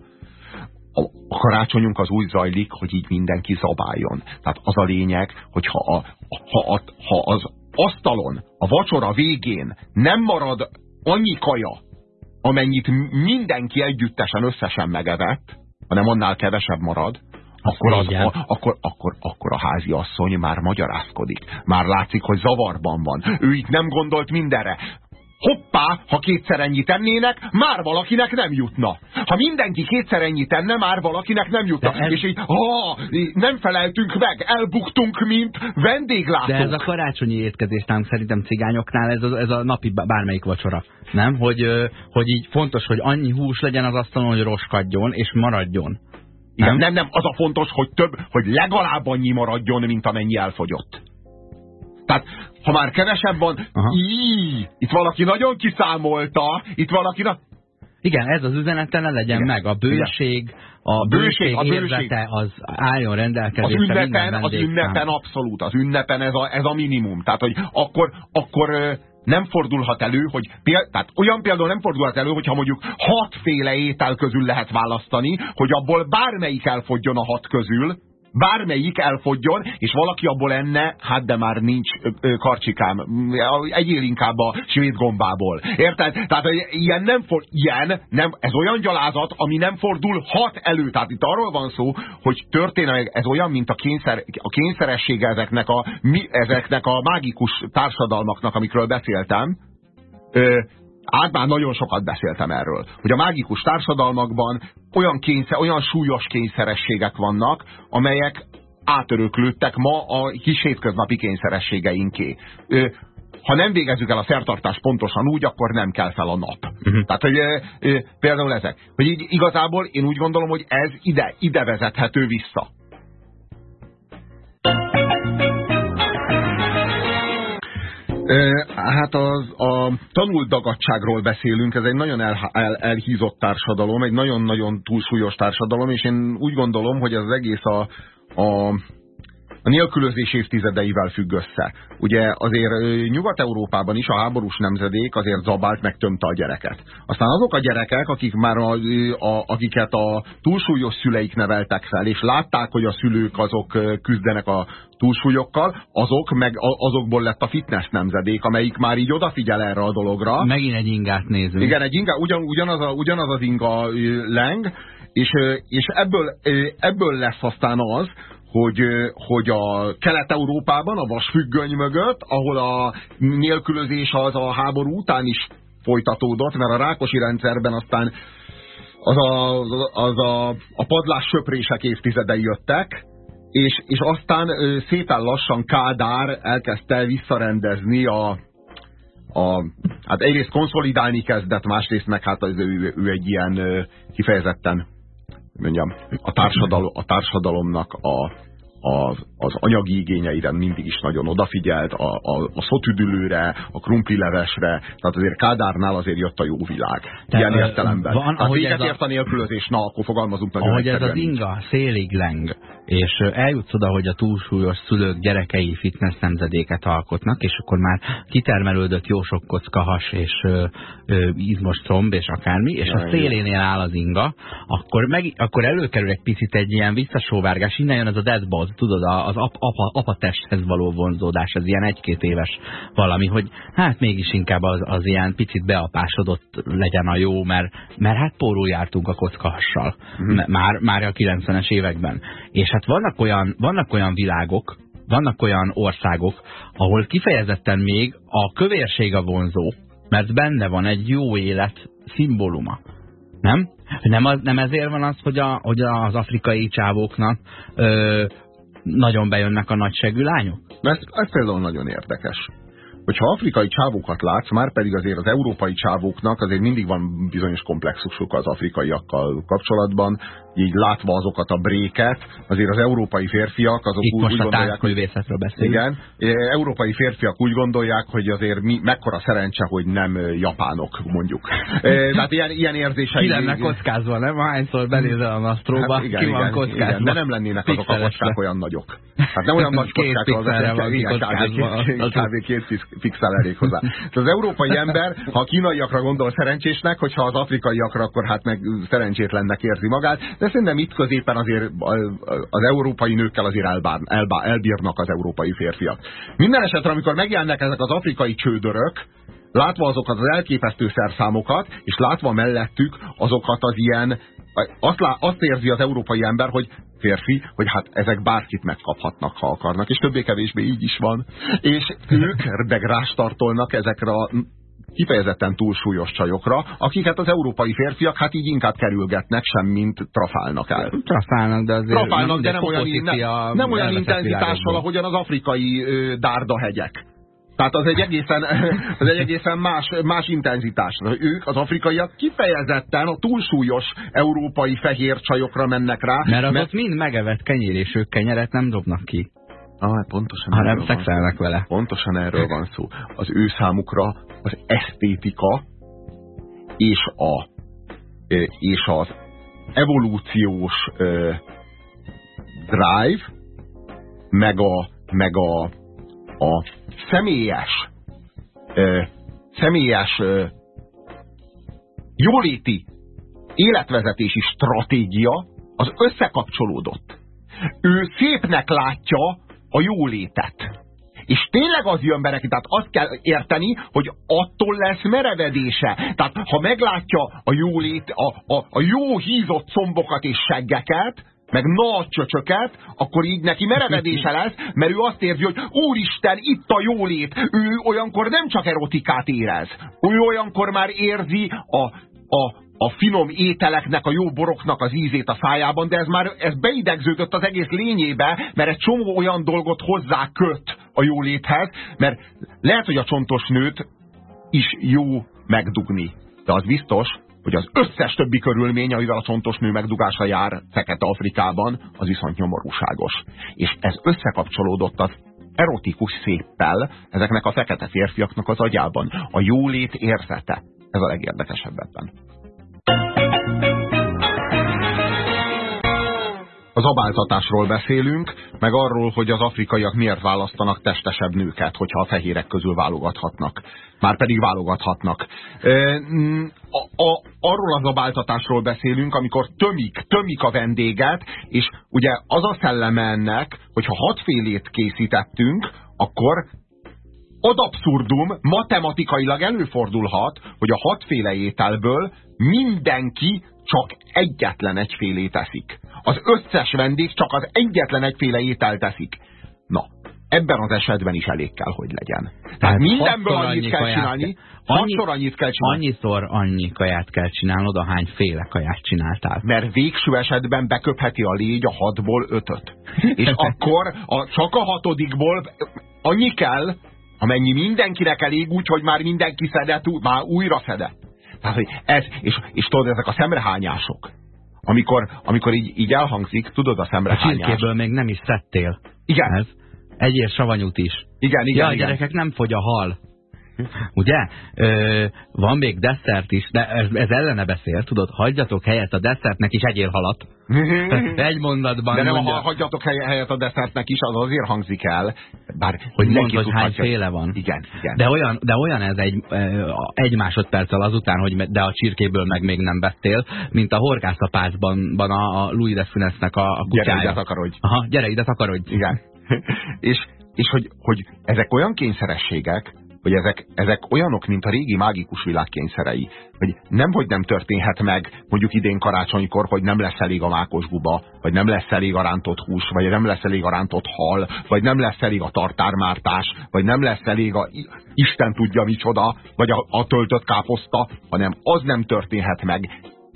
a karácsonyunk az úgy zajlik, hogy így mindenki zabáljon. Tehát az a lényeg, hogy ha, a, ha, a, ha az asztalon, a vacsora végén nem marad annyi kaja, amennyit mindenki együttesen összesen megevett, hanem annál kevesebb marad, akkor, az, a, akkor, akkor, akkor a házi asszony már magyarázkodik. Már látszik, hogy zavarban van. Ő itt nem gondolt mindenre hoppá, ha kétszer ennyit tennének, már valakinek nem jutna. Ha mindenki kétszer ennyit tenne, már valakinek nem jutna. ez... És így, ha, nem feleltünk meg, elbuktunk, mint vendéglátók. De ez a karácsonyi étkezés nálunk szerintem cigányoknál, ez a, ez a napi bármelyik vacsora. Nem? Hogy, hogy így fontos, hogy annyi hús legyen az asztalon, hogy roskadjon és maradjon. Nem, nem, nem, az a fontos, hogy több, hogy legalább annyi maradjon, mint amennyi elfogyott. Tehát ha már kevesebb van, így, itt valaki nagyon kiszámolta, itt valaki... Na... Igen, ez az üzenete ne legyen Igen. meg. A bőség, a, a bőség, a bőség az álljon rendelkezésre az ünnepen, az ünnepen abszolút, az ünnepen ez a, ez a minimum. Tehát, hogy akkor, akkor nem fordulhat elő, hogy tehát olyan például nem fordulhat elő, hogyha mondjuk hatféle étel közül lehet választani, hogy abból bármelyik elfogjon a hat közül, bármelyik elfogjon, és valaki abból enne, hát de már nincs karcsikám, egyél inkább a svéd gombából. Érted? Tehát ilyen nem for, ilyen, nem, ez olyan gyalázat, ami nem fordul hat elő. Tehát itt arról van szó, hogy történelmi, ez olyan, mint a, kényszer, a kényszeressége ezeknek a, mi, ezeknek a mágikus társadalmaknak, amikről beszéltem, ö, át már nagyon sokat beszéltem erről, hogy a mágikus társadalmakban olyan, kényszer, olyan súlyos kényszerességek vannak, amelyek átöröklődtek ma a kis hétköznapi kényszerességeinké. Ha nem végezzük el a szertartást pontosan úgy, akkor nem kell fel a nap. Uh-huh. Tehát, hogy e, e, például ezek. Hogy így igazából én úgy gondolom, hogy ez ide, ide vezethető vissza. Hát az, a tanult dagadságról beszélünk, ez egy nagyon el, el, elhízott társadalom, egy nagyon-nagyon túlsúlyos társadalom, és én úgy gondolom, hogy az egész a, a a nélkülözés évtizedeivel függ össze. Ugye azért Nyugat-Európában is a háborús nemzedék azért zabált, meg tömte a gyereket. Aztán azok a gyerekek, akik már a, a, akiket a túlsúlyos szüleik neveltek fel, és látták, hogy a szülők azok küzdenek a túlsúlyokkal, azok meg azokból lett a fitness nemzedék, amelyik már így odafigyel erre a dologra. Megint egy ingát nézünk. Igen, egy inga, ugyan, ugyanaz, a, ugyanaz az inga leng, és, és ebből, ebből lesz aztán az, hogy, hogy a Kelet-Európában, a vasfüggöny mögött, ahol a nélkülözés az a háború után is folytatódott, mert a rákosi rendszerben aztán az a, az a, a padlás söprések évtizedei jöttek, és, és aztán szépen lassan Kádár elkezdte visszarendezni a, a, hát egyrészt konszolidálni kezdett, másrészt meg hát az ő, ő egy ilyen kifejezetten mondjam, a, társadalom, a társadalomnak a, az, az anyagi igényeire mindig is nagyon odafigyelt, a, a, a szotüdülőre, a krumplilevesre, tehát azért Kádárnál azért jött a jó világ. Te, Ilyen értelemben. Van, hát véget ért a nélkülözés, na, akkor fogalmazunk nagyon Ahogy ez az inga szélig leng, és eljutsz oda, hogy a túlsúlyos szülők gyerekei fitness nemzedéket alkotnak, és akkor már kitermelődött jó sok kocka has, és ö, ö, izmos tromb, és akármi, és ja, a szélénél áll az inga, akkor, meg, akkor előkerül egy picit egy ilyen visszasóvárgás, innen jön ez a deadbot, tudod, az ap, apa, apatesthez való vonzódás, ez ilyen egy-két éves valami, hogy hát mégis inkább az, az ilyen picit beapásodott legyen a jó, mert, mert hát pórul jártunk a kockahassal. -huh. már, már a 90-es években. És hát vannak olyan, vannak olyan világok, vannak olyan országok, ahol kifejezetten még a kövérség a vonzó, mert benne van egy jó élet szimbóluma. Nem? Nem, az, nem ezért van az, hogy, a, hogy az afrikai csávóknak ö, nagyon bejönnek a nagyságű lányok? Mert ez például nagyon érdekes hogyha afrikai csávókat látsz, már pedig azért az európai csávóknak azért mindig van bizonyos komplexusuk az afrikaiakkal kapcsolatban, így látva azokat a bréket, azért az európai férfiak azok Itt úgy, most úgy gondolják, hogy beszélünk. Igen, európai férfiak úgy gondolják, hogy azért mi, mekkora szerencse, hogy nem japánok, mondjuk. E, tehát ilyen, ilyen érzései... Ki lenne kockázva, nem? Hányszor benézel a nasztróba, hát igen, ki van igen, kockázva. Igen, de nem lennének azok a kockák olyan nagyok. Hát nem olyan nagy kockák az, az, kb. két pixel elég hozzá. Tehát az európai ember, ha a kínaiakra gondol szerencsésnek, hogyha az afrikaiakra, akkor hát meg szerencsétlennek érzi magát, de szerintem itt középen azért az európai nőkkel azért elbár, elbár, elbírnak az európai férfiak. Minden esetre, amikor megjelennek ezek az afrikai csődörök, látva azokat az elképesztő szerszámokat, és látva mellettük azokat az ilyen, azt, lá, azt érzi az európai ember, hogy férfi, hogy hát ezek bárkit megkaphatnak, ha akarnak, és többé-kevésbé így is van. És ők meg rástartolnak ezekre a kifejezetten túlsúlyos csajokra, akiket az európai férfiak hát így inkább kerülgetnek, sem mint trafálnak el. Trafálnak, de azért trafálnak, de nem olyan, nem, nem olyan intenzitással, ahogyan az afrikai ö, dárdahegyek. Tehát az egy egészen, az egy egészen más, más intenzitás. Ők, az afrikaiak kifejezetten a túlsúlyos európai fehér csajokra mennek rá. Mert az mert... ott mind megevett kenyér, és ők kenyeret nem dobnak ki. Ah, pontosan ha nem szexelnek vele. Pontosan erről van szó. Az ő számukra az esztétika és, a, és az evolúciós drive, meg a, meg a, a személyes uh, személyes uh, jóléti életvezetési stratégia az összekapcsolódott. Ő szépnek látja a jólétet. És tényleg az jön be neki, tehát azt kell érteni, hogy attól lesz merevedése. Tehát ha meglátja a jólét, a, a, a jó hízott szombokat és seggeket, meg nagy csöcsöket, akkor így neki merevedése lesz, mert ő azt érzi, hogy úristen, itt a jólét. Ő olyankor nem csak erotikát érez, ő olyankor már érzi a, a, a finom ételeknek, a jó boroknak az ízét a szájában, de ez már ez beidegződött az egész lényébe, mert egy csomó olyan dolgot hozzá köt a jóléthez, mert lehet, hogy a csontos nőt is jó megdugni. De az biztos, hogy az összes többi körülmény, amivel a csontos nő megdugása jár Fekete-Afrikában, az viszont nyomorúságos. És ez összekapcsolódott az erotikus széppel ezeknek a fekete férfiaknak az agyában. A jólét érzete. Ez a legérdekesebb ebben. Az abáltatásról beszélünk, meg arról, hogy az afrikaiak miért választanak testesebb nőket, hogyha a fehérek közül válogathatnak. Már pedig válogathatnak. A, a, arról az abáltatásról beszélünk, amikor tömik, tömik a vendéget, és ugye az a szelleme ennek, hogyha hatfélét készítettünk, akkor ad abszurdum matematikailag előfordulhat, hogy a hatféle ételből mindenki csak egyetlen egyfélét teszik. Az összes vendég csak az egyetlen egyféle ételt teszik. Na, ebben az esetben is elég kell, hogy legyen. Tehát, Tehát mindenből annyit kell csinálni, annyi, annyit kell csinálni. Annyiszor annyi kaját kell csinálnod, féle kaját csináltál. Mert végső esetben beköpheti a légy a hatból ötöt. És akkor a, csak a hatodikból annyi kell, amennyi mindenkinek elég úgy, hogy már mindenki szedett, már újra szedett. Tehát, hogy ez, és, és tudod, ezek a szemrehányások, amikor, amikor így, így elhangzik, tudod a szemrehányás. A csirkéből még nem is szedtél. Igen. Ez. Egyél savanyút is. Igen, igen, ja, igen. gyerekek, nem fogy a hal. Ugye? Ö, van még desszert is, de ez, ez ellene beszél, tudod, hagyjatok helyet a desszertnek is, egyél halat. Egy mondatban De nem, mondja, ha hagyjatok helyet a desszertnek is, az azért hangzik el. Bár hogy mondd, hogy hány féle van. Igen, igen. De olyan, de olyan ez egy, egy másodperccel azután, hogy de a csirkéből meg még nem vettél, mint a horgászapászban a, a Louis de Funesnek a, a kutyája. Gyere ide takarodj. Aha, gyere ide takarodj. Igen. és és hogy, hogy ezek olyan kényszerességek, hogy ezek, ezek olyanok, mint a régi mágikus világ kényszerei. Hogy nem, hogy nem történhet meg mondjuk idén karácsonykor, hogy nem lesz elég a mákos guba, vagy nem lesz elég a rántott hús, vagy nem lesz elég a rántott hal, vagy nem lesz elég a tartármártás, vagy nem lesz elég a Isten tudja micsoda, vagy a, a töltött káposzta, hanem az nem történhet meg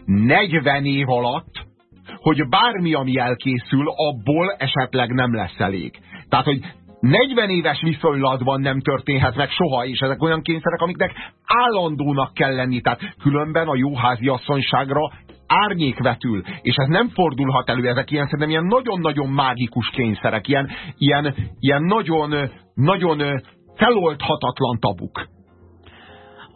40 év alatt, hogy bármi, ami elkészül, abból esetleg nem lesz elég. Tehát, hogy 40 éves viszonylatban nem történhet meg soha, és ezek olyan kényszerek, amiknek állandónak kell lenni. Tehát különben a jó asszonyságra árnyék vetül, és ez nem fordulhat elő, ezek ilyen szerintem ilyen nagyon-nagyon mágikus kényszerek, ilyen, ilyen, ilyen nagyon, nagyon feloldhatatlan tabuk.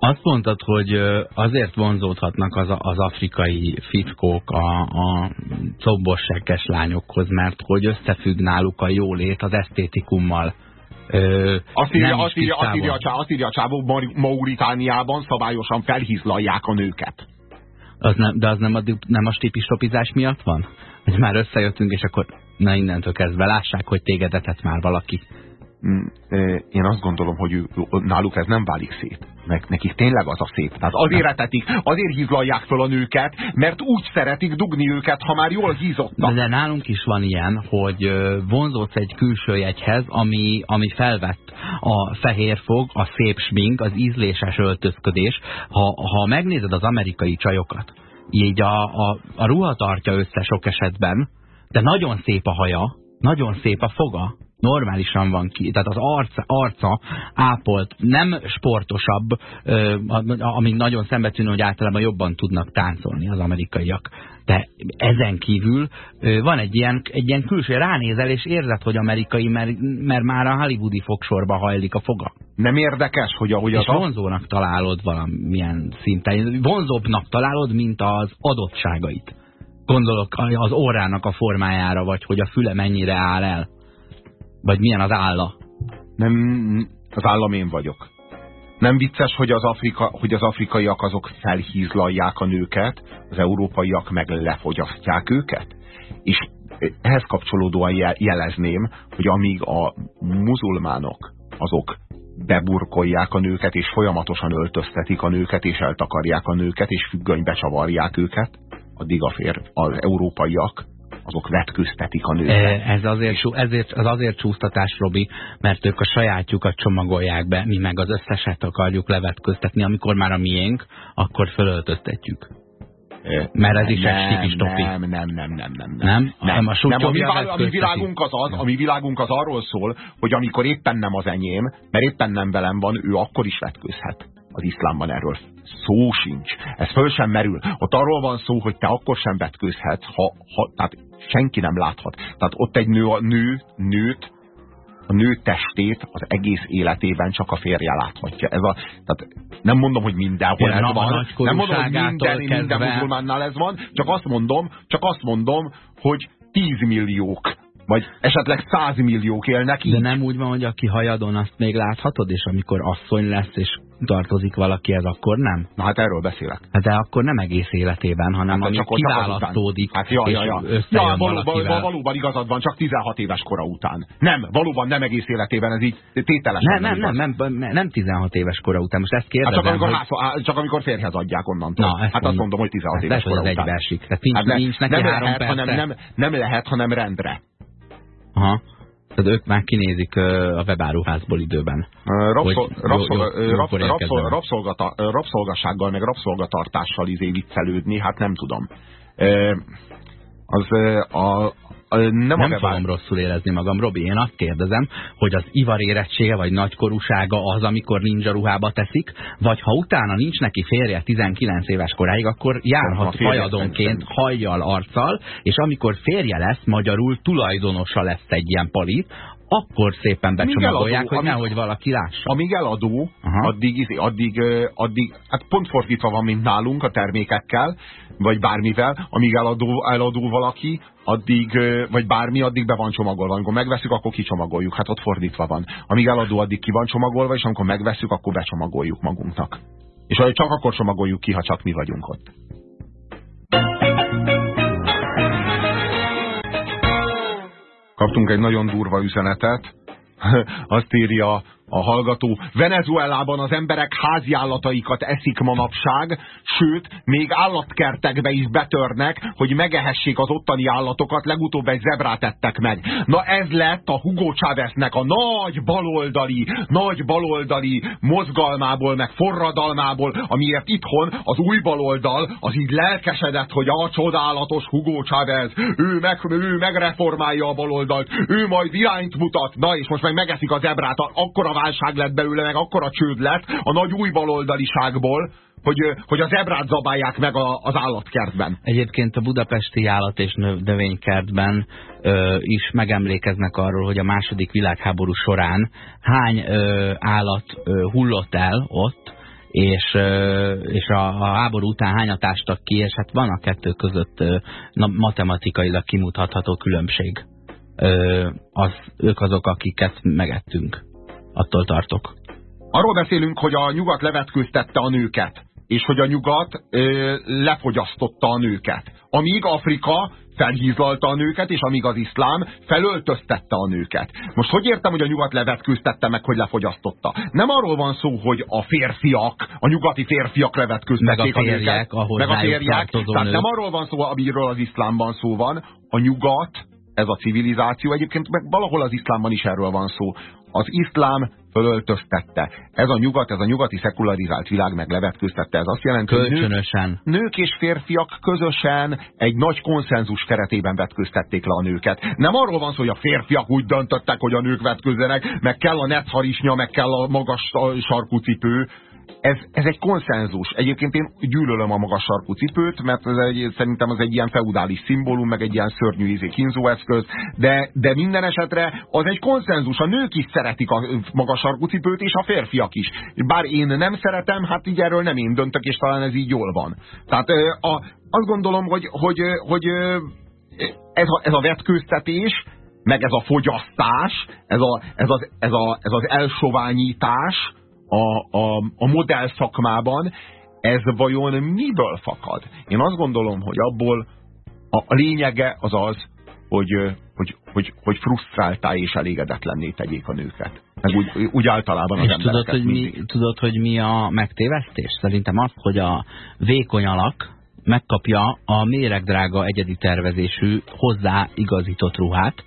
Azt mondtad, hogy azért vonzódhatnak az, az afrikai fickók a, a combos lányokhoz, mert hogy összefügg náluk a jólét az esztétikummal. Ö, azt, írja, azt, írja, azt, írja, azt írja a csávó, Mauritániában szabályosan felhizlalják a nőket. Az nem, de az nem a, nem a stipistopizás miatt van? Hogy már összejöttünk, és akkor na innentől kezdve lássák, hogy téged etett már valaki. Mm, én azt gondolom, hogy ő, náluk ez nem válik szét. Meg nekik tényleg az a szép. Tehát azért etetik, azért hízlalják fel a nőket, mert úgy szeretik dugni őket, ha már jól hízottak. De nálunk is van ilyen, hogy vonzódsz egy külső jegyhez, ami, ami felvett a fehér fog, a szép smink, az ízléses öltözködés. Ha, ha megnézed az amerikai csajokat, így a, a, a ruha tartja össze sok esetben, de nagyon szép a haja, nagyon szép a foga, normálisan van ki, tehát az arca, arca ápolt, nem sportosabb, ami nagyon szembetűnő, hogy általában jobban tudnak táncolni az amerikaiak. De ezen kívül van egy ilyen, egy ilyen külső ránézel, és érzed, hogy amerikai, mert, mert már a hollywoodi fogsorba hajlik a foga. Nem érdekes, hogy ahogy az... És vonzónak találod valamilyen szinten. Vonzóbbnak találod, mint az adottságait. Gondolok az órának a formájára, vagy hogy a füle mennyire áll el. Vagy milyen az álla? Nem, az állam én vagyok. Nem vicces, hogy az, Afrika, hogy az afrikaiak azok felhízlalják a nőket, az európaiak meg lefogyasztják őket? És ehhez kapcsolódóan jelezném, hogy amíg a muzulmánok azok beburkolják a nőket, és folyamatosan öltöztetik a nőket, és eltakarják a nőket, és függönybe csavarják őket, addig a fér, az európaiak azok vetköztetik a nőket. Ez azért, ezért, az azért csúsztatás, Robi, mert ők a sajátjukat csomagolják be, mi meg az összeset akarjuk levetköztetni, amikor már a miénk, akkor fölöltöztetjük. Mert ez is nem, egy stípis topi. Nem, nem, nem, nem, nem. Nem? nem. A, nem a, mi, a mi világunk az az, a mi világunk az arról szól, hogy amikor éppen nem az enyém, mert éppen nem velem van, ő akkor is vetközhet. Az iszlámban erről szó sincs. Ez föl sem merül. Ott arról van szó, hogy te akkor sem vetközhetsz, ha, ha tehát senki nem láthat. Tehát ott egy nő, a nő, nőt a nő testét az egész életében csak a férje láthatja. Ez a, tehát nem mondom, hogy mindenhol ez van. Nem mondom, hogy minden, minden muzulmánnál ez van, csak azt mondom, csak azt mondom, hogy tízmilliók vagy esetleg százmilliók élnek így. De nem úgy van, hogy aki hajadon azt még láthatod, és amikor asszony lesz, és tartozik valaki, ez akkor nem? Na hát erről beszélek. De akkor nem egész életében, hanem hát, ami csak kiválasztódik, hát, ja, ja, ja. ja, valóban, valóban igazad van, csak 16 éves kora után. Nem, valóban nem egész életében, ez így tételes. Nem, nem, nem, nem, nem, nem 16 éves kora után, most ezt kérdezem. Hát csak, amikor, hogy... ház, csak amikor férjhez adják onnantól. Na, hát azt mondom, hogy 16 hát éves kora után. egy versik. Tehát nincs, hát nincs neki nem három lehet, hanem, nem, nem lehet, hanem rendre. Aha. Tehát ők már kinézik a webáruházból időben. Rabszolgasággal, meg rabszolgatartással izé viccelődni, hát nem tudom. Az a, nem, nem fogom rosszul érezni magam, Robi. Én azt kérdezem, hogy az ivarérettsége vagy nagykorúsága az, amikor ninja ruhába teszik, vagy ha utána nincs neki férje 19 éves koráig, akkor járhat hajadonként, hajjal, arccal, és amikor férje lesz, magyarul tulajdonosa lesz egy ilyen palit, akkor szépen becsomagolják, eladó, hogy amíg, nehogy valaki lássa. Amíg eladó, addig, izé, addig, addig, hát pont fordítva van, mint nálunk a termékekkel, vagy bármivel, amíg eladó, eladó valaki, addig, vagy bármi, addig be van csomagolva. Amikor megveszük, akkor kicsomagoljuk. Hát ott fordítva van. Amíg eladó, addig ki van csomagolva, és amikor megveszük, akkor becsomagoljuk magunknak. És csak akkor csomagoljuk ki, ha csak mi vagyunk ott. Kaptunk egy nagyon durva üzenetet. Azt írja a hallgató. Venezuelában az emberek háziállataikat eszik manapság, sőt, még állatkertekbe is betörnek, hogy megehessék az ottani állatokat, legutóbb egy zebrát ettek meg. Na ez lett a Hugo Cháveznek a nagy baloldali, nagy baloldali mozgalmából, meg forradalmából, amiért itthon az új baloldal az így lelkesedett, hogy a csodálatos Hugo Chávez, ő, meg, ő megreformálja a baloldalt, ő majd irányt mutat, na és most meg megeszik a zebrát, akkor a válság lett belőle, meg akkora csőd lett a nagy új baloldaliságból, hogy, hogy az ebrát zabálják meg a, az állatkertben. Egyébként a budapesti állat és növénykertben ö, is megemlékeznek arról, hogy a második világháború során hány ö, állat ö, hullott el ott, és, és a, a háború után hányat ástak ki, és hát van a kettő között na, matematikailag kimutatható különbség. Az, ők azok, akiket megettünk attól tartok. Arról beszélünk, hogy a nyugat levetkőztette a nőket, és hogy a nyugat ö, lefogyasztotta a nőket. Amíg Afrika felhízlalta a nőket, és amíg az iszlám felöltöztette a nőket. Most hogy értem, hogy a nyugat levetkőztette meg, hogy lefogyasztotta? Nem arról van szó, hogy a férfiak, a nyugati férfiak levetkőztették meg a, férjek, a nőket, meg a férjek. Tehát nem arról van szó, amiről az iszlámban szó van. A nyugat, ez a civilizáció, egyébként meg valahol az iszlámban is erről van szó az iszlám fölöltöztette. Ez a nyugat, ez a nyugati szekularizált világ meg levetkőztette. Ez azt jelenti, hogy nők, nők és férfiak közösen egy nagy konszenzus keretében vetköztették le a nőket. Nem arról van szó, hogy a férfiak úgy döntöttek, hogy a nők vetközzenek, meg kell a netharisnya, meg kell a magas sarkú cipő, ez, ez egy konszenzus. Egyébként én gyűlölöm a magas sarkú cipőt, mert ez egy, szerintem az egy ilyen feudális szimbólum, meg egy ilyen szörnyű izé kínzóeszköz, de, de minden esetre az egy konszenzus. A nők is szeretik a magas sarkú cipőt, és a férfiak is. Bár én nem szeretem, hát így erről nem én döntök, és talán ez így jól van. Tehát a, azt gondolom, hogy, hogy, hogy ez, a, ez a vetkőztetés, meg ez a fogyasztás, ez, a, ez, az, ez, a, ez az elsoványítás, a, a, a modell szakmában, ez vajon miből fakad? Én azt gondolom, hogy abból a, a lényege az az, hogy, hogy, hogy, hogy frusztráltá és elégedetlenné tegyék a nőket. Meg úgy, úgy általában az és tudod hogy, mi, tudod, hogy mi a megtévesztés? Szerintem az, hogy a vékony alak megkapja a méregdrága egyedi tervezésű, hozzáigazított ruhát,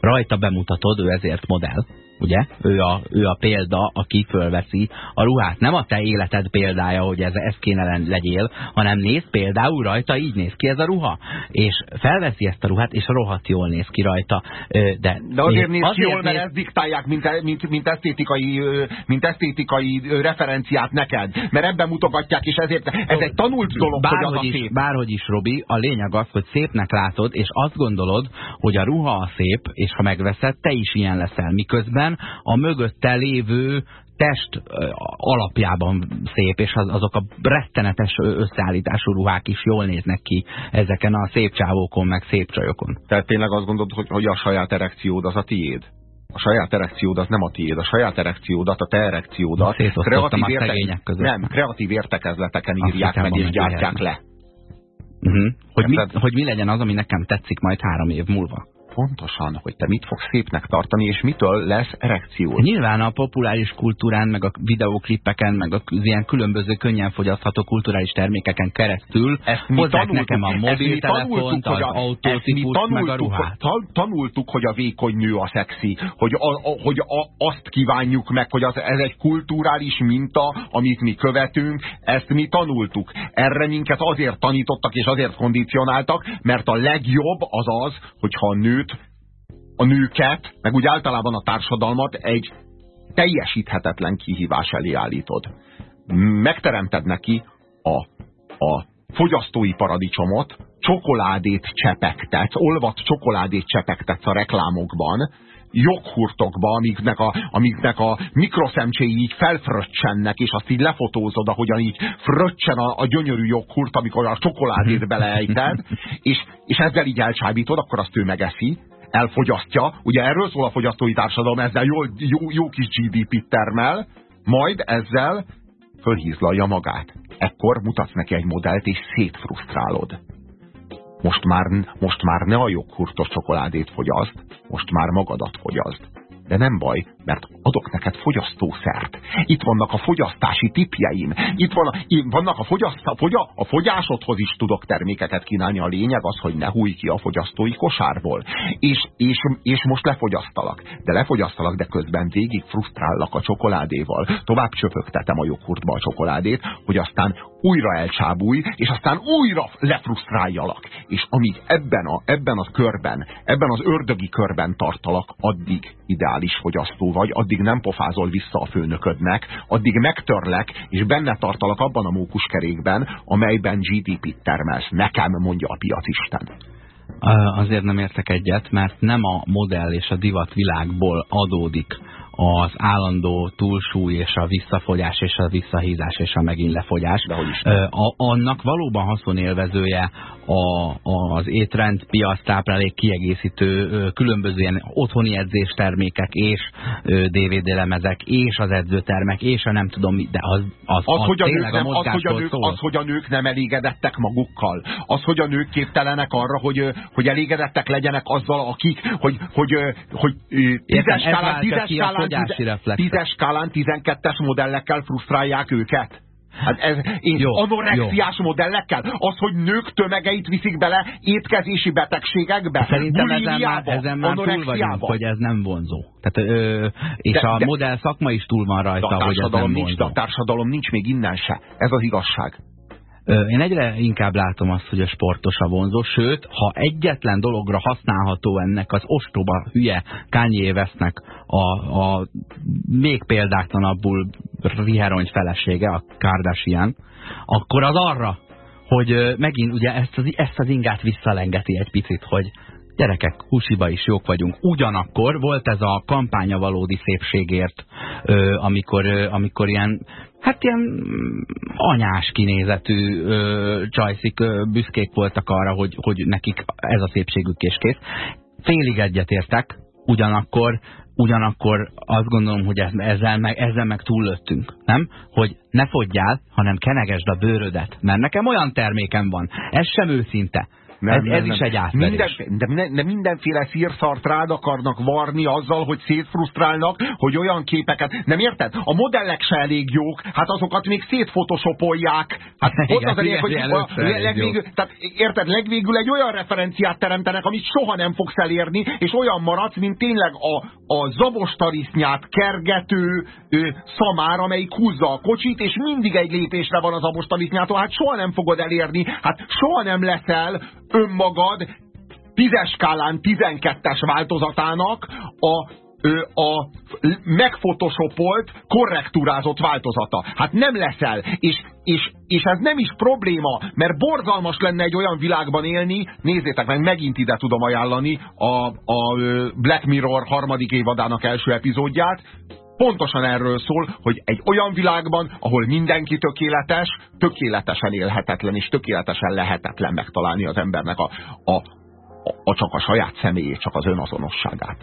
rajta bemutatod, ő ezért modell, ugye? Ő a, ő a példa, aki fölveszi a ruhát. Nem a te életed példája, hogy ez, ez kéne legyél, hanem néz például rajta, így néz ki ez a ruha. És felveszi ezt a ruhát, és rohadt jól néz ki rajta. De, de azért néz, néz ki jól, mert ezt diktálják, mint, mint, mint, esztétikai, mint esztétikai referenciát neked. Mert ebben mutogatják, és ezért ez egy tanult dolog, bárhogy hogy az is, a szép. Bárhogy is, Robi, a lényeg az, hogy szépnek látod, és azt gondolod, hogy a ruha a szép, és ha megveszed, te is ilyen leszel. Miközben ellen a mögötte lévő test alapjában szép, és az, azok a rettenetes összeállítású ruhák is jól néznek ki ezeken a szép csávókon, meg szép csajokon. Tehát tényleg azt gondolod, hogy, hogy a saját erekciód az a tiéd? A saját erekciód az nem a tiéd, a saját erekciódat, a te erekciódat kreatív, értek... nem, kreatív értekezleteken írják meg és gyártják le. Uh -huh. hogy, mi, hogy mi legyen az, ami nekem tetszik majd három év múlva pontosan, hogy te mit fogsz szépnek tartani, és mitől lesz erekció. Nyilván a populáris kultúrán, meg a videóklippeken, meg a ilyen különböző könnyen fogyasztható kulturális termékeken keresztül ezt mi hozzák nekem a mobiltelefont, az autótípust, meg a ruhát. Tanultuk, hogy a vékony nő a szexi, hogy, a, a, hogy a, azt kívánjuk meg, hogy az, ez egy kulturális minta, amit mi követünk, ezt mi tanultuk. Erre minket azért tanítottak és azért kondicionáltak, mert a legjobb az az, hogyha a nőt, a nőket, meg úgy általában a társadalmat egy teljesíthetetlen kihívás elé állítod. Megteremted neki a, a fogyasztói paradicsomot, csokoládét csepegtetsz, olvat csokoládét csepegtetsz a reklámokban, joghurtokba, amiknek a, amiknek a mikroszemcséi így felfröccsennek, és azt így lefotózod, ahogyan így fröccsen a, a gyönyörű joghurt, amikor a csokoládét beleejted, és, és ezzel így elcsábítod, akkor azt ő megeszi, elfogyasztja, ugye erről szól a fogyasztói társadalom, ezzel jó, jó, jó kis GDP-t termel, majd ezzel fölhízlalja magát. Ekkor mutatsz neki egy modellt, és szétfrusztrálod. Most már, most már ne a joghurtos csokoládét fogyaszt, most már magadat fogyaszt. De nem baj, mert adok neked fogyasztószert. Itt vannak a fogyasztási tipjeim. Itt van vannak a, fogyasztá, fogya, a fogyásodhoz is tudok termékeket kínálni. A lényeg az, hogy ne hújj ki a fogyasztói kosárból. És, és, és most lefogyasztalak. De lefogyasztalak, de közben végig frusztrállak a csokoládéval. Tovább csöpögtetem a joghurtba a csokoládét, hogy aztán újra elcsábulj, és aztán újra lefrusztráljalak. És amíg ebben a, ebben a körben, ebben az ördögi körben tartalak, addig ideális fogyasztó vagy, addig nem pofázol vissza a főnöködnek, addig megtörlek, és benne tartalak abban a mókuskerékben, amelyben GDP-t termelsz. Nekem mondja a piacisten. Azért nem értek egyet, mert nem a modell és a divat világból adódik az állandó túlsúly és a visszafogyás és a visszahízás és a megint lefogyás. De hogy is a, annak valóban haszonélvezője a, az étrend, piac, táplálék kiegészítő különböző ilyen otthoni edzéstermékek és DVD lemezek és az edzőtermek és a nem tudom de az, az, az, az hogy a nők nem, az, hogy a nők, az, hogy a nők nem elégedettek magukkal. Az, hogy a nők képtelenek arra, hogy, hogy elégedettek legyenek azzal, akik, hogy, hogy, hogy tízes skálán, tízes skálán, tízes skálán, tizenkettes modellekkel frusztrálják őket. Hát ez, én jó, anorexiás jó. modellekkel? Az, hogy nők tömegeit viszik bele étkezési betegségekbe? Szerintem ezen már, ezen már túl vagyunk, hogy ez nem vonzó. Tehát, ö, és de, a de, modell szakma is túl van rajta, hogy ez nem nincs, vonzó. De a társadalom nincs még innen se. Ez az igazság. Én egyre inkább látom azt, hogy a sportos a vonzó, sőt, ha egyetlen dologra használható ennek az ostoba hülye Kanye a, a még példátlanabbul riherony felesége, a Kardashian, akkor az arra, hogy megint ugye ezt az, ezt az ingát visszalengeti egy picit, hogy gyerekek, húsiba is jók vagyunk. Ugyanakkor volt ez a kampánya valódi szépségért, amikor, amikor ilyen hát ilyen mm, anyás kinézetű ö, csajszik ö, büszkék voltak arra, hogy, hogy nekik ez a szépségük és kész. Félig egyetértek, ugyanakkor ugyanakkor azt gondolom, hogy ezzel meg, ezzel meg túllöttünk, nem? Hogy ne fogyjál, hanem kenegesd a bőrödet, mert nekem olyan termékem van, ez sem őszinte. Nem, ez, nem, ez nem. is egy átverés. Minden, de, de mindenféle szírszart rád akarnak varni azzal, hogy szétfrusztrálnak, hogy olyan képeket... Nem érted? A modellek se elég jók, hát azokat még szétfotoshopolják. Hát ott az elég, hogy a, legvégül, tehát, érted, legvégül egy olyan referenciát teremtenek, amit soha nem fogsz elérni, és olyan maradsz, mint tényleg a, a zabostarisznyát kergető ö, szamár, amelyik húzza a kocsit, és mindig egy lépésre van az zabostarisznyától. Hát soha nem fogod elérni, hát soha nem leszel önmagad tízes skálán 12-es változatának a a megfotoshopolt, korrektúrázott változata. Hát nem leszel, és, és, és ez nem is probléma, mert borzalmas lenne egy olyan világban élni, nézzétek meg, megint ide tudom ajánlani a, a Black Mirror harmadik évadának első epizódját, pontosan erről szól, hogy egy olyan világban, ahol mindenki tökéletes, tökéletesen élhetetlen és tökéletesen lehetetlen megtalálni az embernek a, a, a, csak a saját személyét, csak az önazonosságát.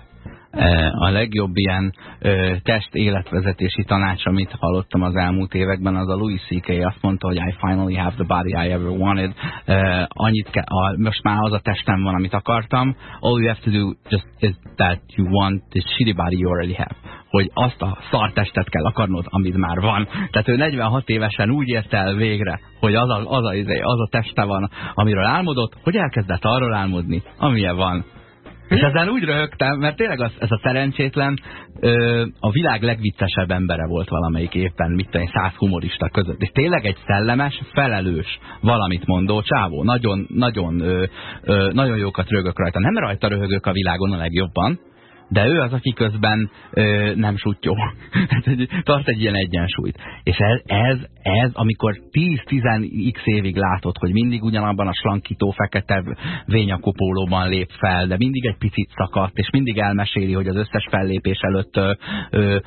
E, a legjobb ilyen ö, test életvezetési tanács, amit hallottam az elmúlt években, az a Louis C.K. azt mondta, hogy I finally have the body I ever wanted. Uh, annyit ke a, most már az a testem van, amit akartam. All you have to do just is that you want the shitty body you already have. Hogy azt a szartestet kell akarnod, amit már van. Tehát ő 46 évesen úgy ért el végre, hogy az a, az a, izé, az a teste van, amiről álmodott, hogy elkezdett arról álmodni, amilyen van. És ezen úgy röhögtem, mert tényleg az, ez a szerencsétlen ö, a világ legviccesebb embere volt valamelyik éppen, mit tenni, száz humorista között. És tényleg egy szellemes, felelős, valamit mondó csávó. Nagyon, nagyon, ö, ö, nagyon jókat röhögök rajta. Nem rajta röhögök a világon a legjobban, de ő az, aki közben ö, nem sutyó. Tart egy ilyen egyensúlyt. És ez, ez, ez amikor 10-10x évig látod, hogy mindig ugyanabban a slankító fekete vényakopólóban lép fel, de mindig egy picit szakadt, és mindig elmeséli, hogy az összes fellépés előtt ö, ö,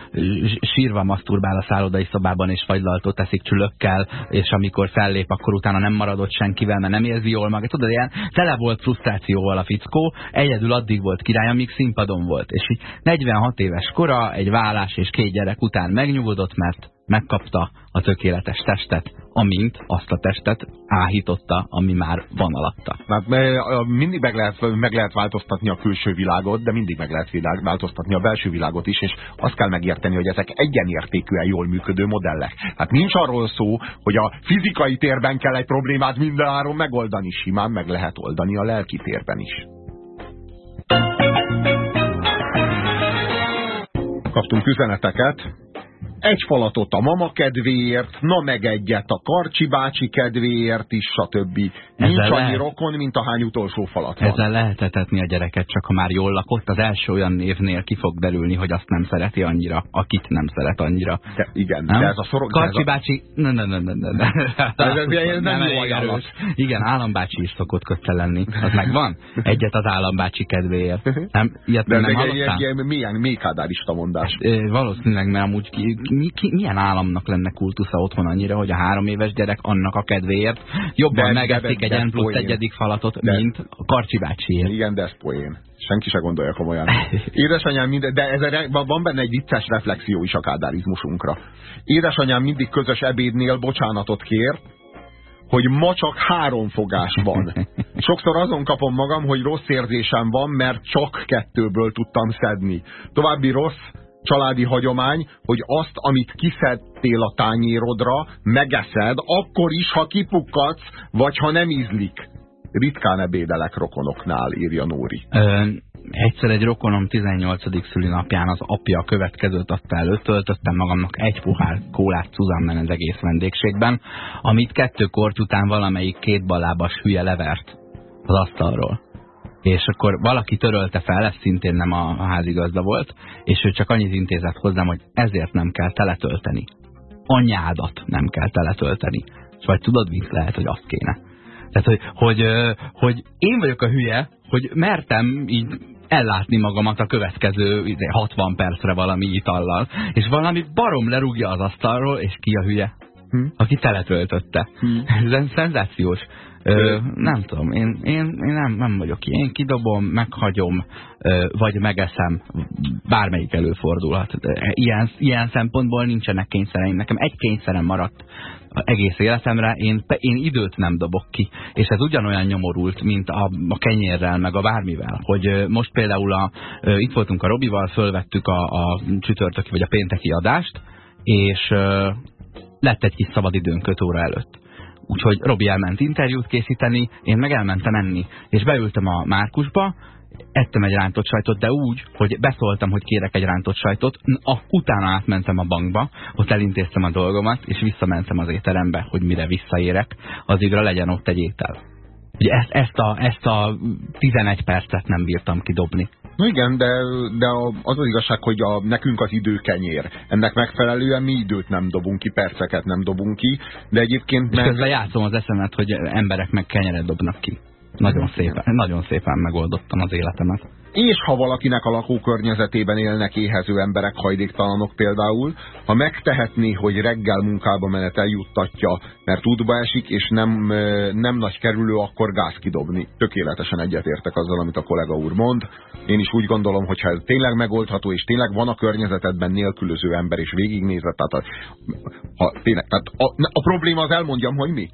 sírva maszturbál a szállodai szobában, és fagylaltot teszik csülökkel, és amikor fellép, akkor utána nem maradott senkivel, mert nem érzi jól magát. Tudod, ilyen tele volt frusztrációval a fickó, egyedül addig volt király, amíg színpadon volt és így 46 éves kora, egy vállás és két gyerek után megnyugodott, mert megkapta a tökéletes testet, amint azt a testet áhította, ami már van alatta. Hát mindig meg lehet, meg lehet változtatni a külső világot, de mindig meg lehet világ, változtatni a belső világot is, és azt kell megérteni, hogy ezek egyenértékűen jól működő modellek. Hát nincs arról szó, hogy a fizikai térben kell egy problémát mindenáron megoldani, simán meg lehet oldani a lelki térben is. Kaptunk üzeneteket, egy falatot a mama kedvéért, na meg egyet a Karcsi bácsi kedvéért is, stb. Nincs annyi lehet... rokon, mint a hány utolsó falat van. Ezzel lehetetetni a gyereket, csak ha már jól lakott, az első olyan névnél ki fog derülni, hogy azt nem szereti annyira, akit nem szeret annyira. De, igen, nem? de ez a szorok... Karcsi bácsi... Ne, ne, ne, ne, ne. ne. Ez, ez, ez nem, nem jó ajánlat. Igen, állambácsi is szokott kötte lenni. Az megvan? Egyet az állambácsi kedvéért. Nem, ilyet de nem egy, egy, egy, milyen mékádárista mondás. Valószínűleg, mert amúgy mi, ki, milyen államnak lenne kultusza otthon annyira, hogy a három éves gyerek annak a kedvéért jobban megeszik egy N plusz egyedik falatot, de, mint a Karcsi bácsiért. Igen, de ez poén. Senki se gondolja komolyan. Édesanyám minden, de ez van benne egy vicces reflexió is a kádárizmusunkra. Édesanyám mindig közös ebédnél bocsánatot kér, hogy ma csak három fogás van. Sokszor azon kapom magam, hogy rossz érzésem van, mert csak kettőből tudtam szedni. További rossz családi hagyomány, hogy azt, amit kiszedtél a tányérodra, megeszed, akkor is, ha kipukkadsz, vagy ha nem ízlik. Ritkán ebédelek rokonoknál, írja Nóri. Ö, egyszer egy rokonom 18. szülinapján az apja a következőt adta elő, töltöttem magamnak egy pohár kólát Suzanne az egész vendégségben, amit kettő kort után valamelyik két balábas hülye levert az asztalról és akkor valaki törölte fel, ez szintén nem a házigazda volt, és ő csak annyit intézett hozzám, hogy ezért nem kell teletölteni. Anyádat nem kell teletölteni. Vagy tudod, mit lehet, hogy azt kéne. Tehát, hogy, hogy, hogy én vagyok a hülye, hogy mertem így ellátni magamat a következő 60 izé, percre valami itallal, és valami barom lerúgja az asztalról, és ki a hülye? Hm? Aki teletöltötte. Hm. Ez szenzációs Ö, nem tudom, én, én, én nem, nem vagyok ilyen. Én kidobom, meghagyom, vagy megeszem, bármelyik előfordulhat. Ilyen, ilyen szempontból nincsenek kényszereim. Nekem egy kényszerem maradt egész életemre, én, én időt nem dobok ki. És ez ugyanolyan nyomorult, mint a, a kenyérrel, meg a bármivel. Hogy most például a, itt voltunk a Robival, fölvettük a, a csütörtöki vagy a pénteki adást, és lett egy kis szabadidőnk 5 óra előtt. Úgyhogy Robi elment interjút készíteni, én meg elmentem enni. És beültem a Márkusba, ettem egy rántott sajtot, de úgy, hogy beszóltam, hogy kérek egy rántott sajtot, a, utána átmentem a bankba, ott elintéztem a dolgomat, és visszamentem az étterembe, hogy mire visszaérek, addigra legyen ott egy étel. Ugye ezt, ezt, a, ezt a 11 percet nem bírtam kidobni. Na igen, de, de az az igazság, hogy a, nekünk az idő kenyér. Ennek megfelelően mi időt nem dobunk ki, perceket nem dobunk ki, de egyébként... És meg... közben játszom az eszemet, hogy emberek meg kenyeret dobnak ki. Nagyon szépen, nagyon szépen megoldottam az életemet. És ha valakinek a lakókörnyezetében élnek éhező emberek, hajléktalanok például, ha megtehetné, hogy reggel munkába menet eljuttatja, mert útba esik, és nem, nem nagy kerülő, akkor gáz kidobni. Tökéletesen egyetértek azzal, amit a kollega úr mond. Én is úgy gondolom, hogy ha ez tényleg megoldható, és tényleg van a környezetedben nélkülöző ember, és végignézett, tehát, a, ha, tényleg, tehát a, a probléma az elmondjam, hogy mi?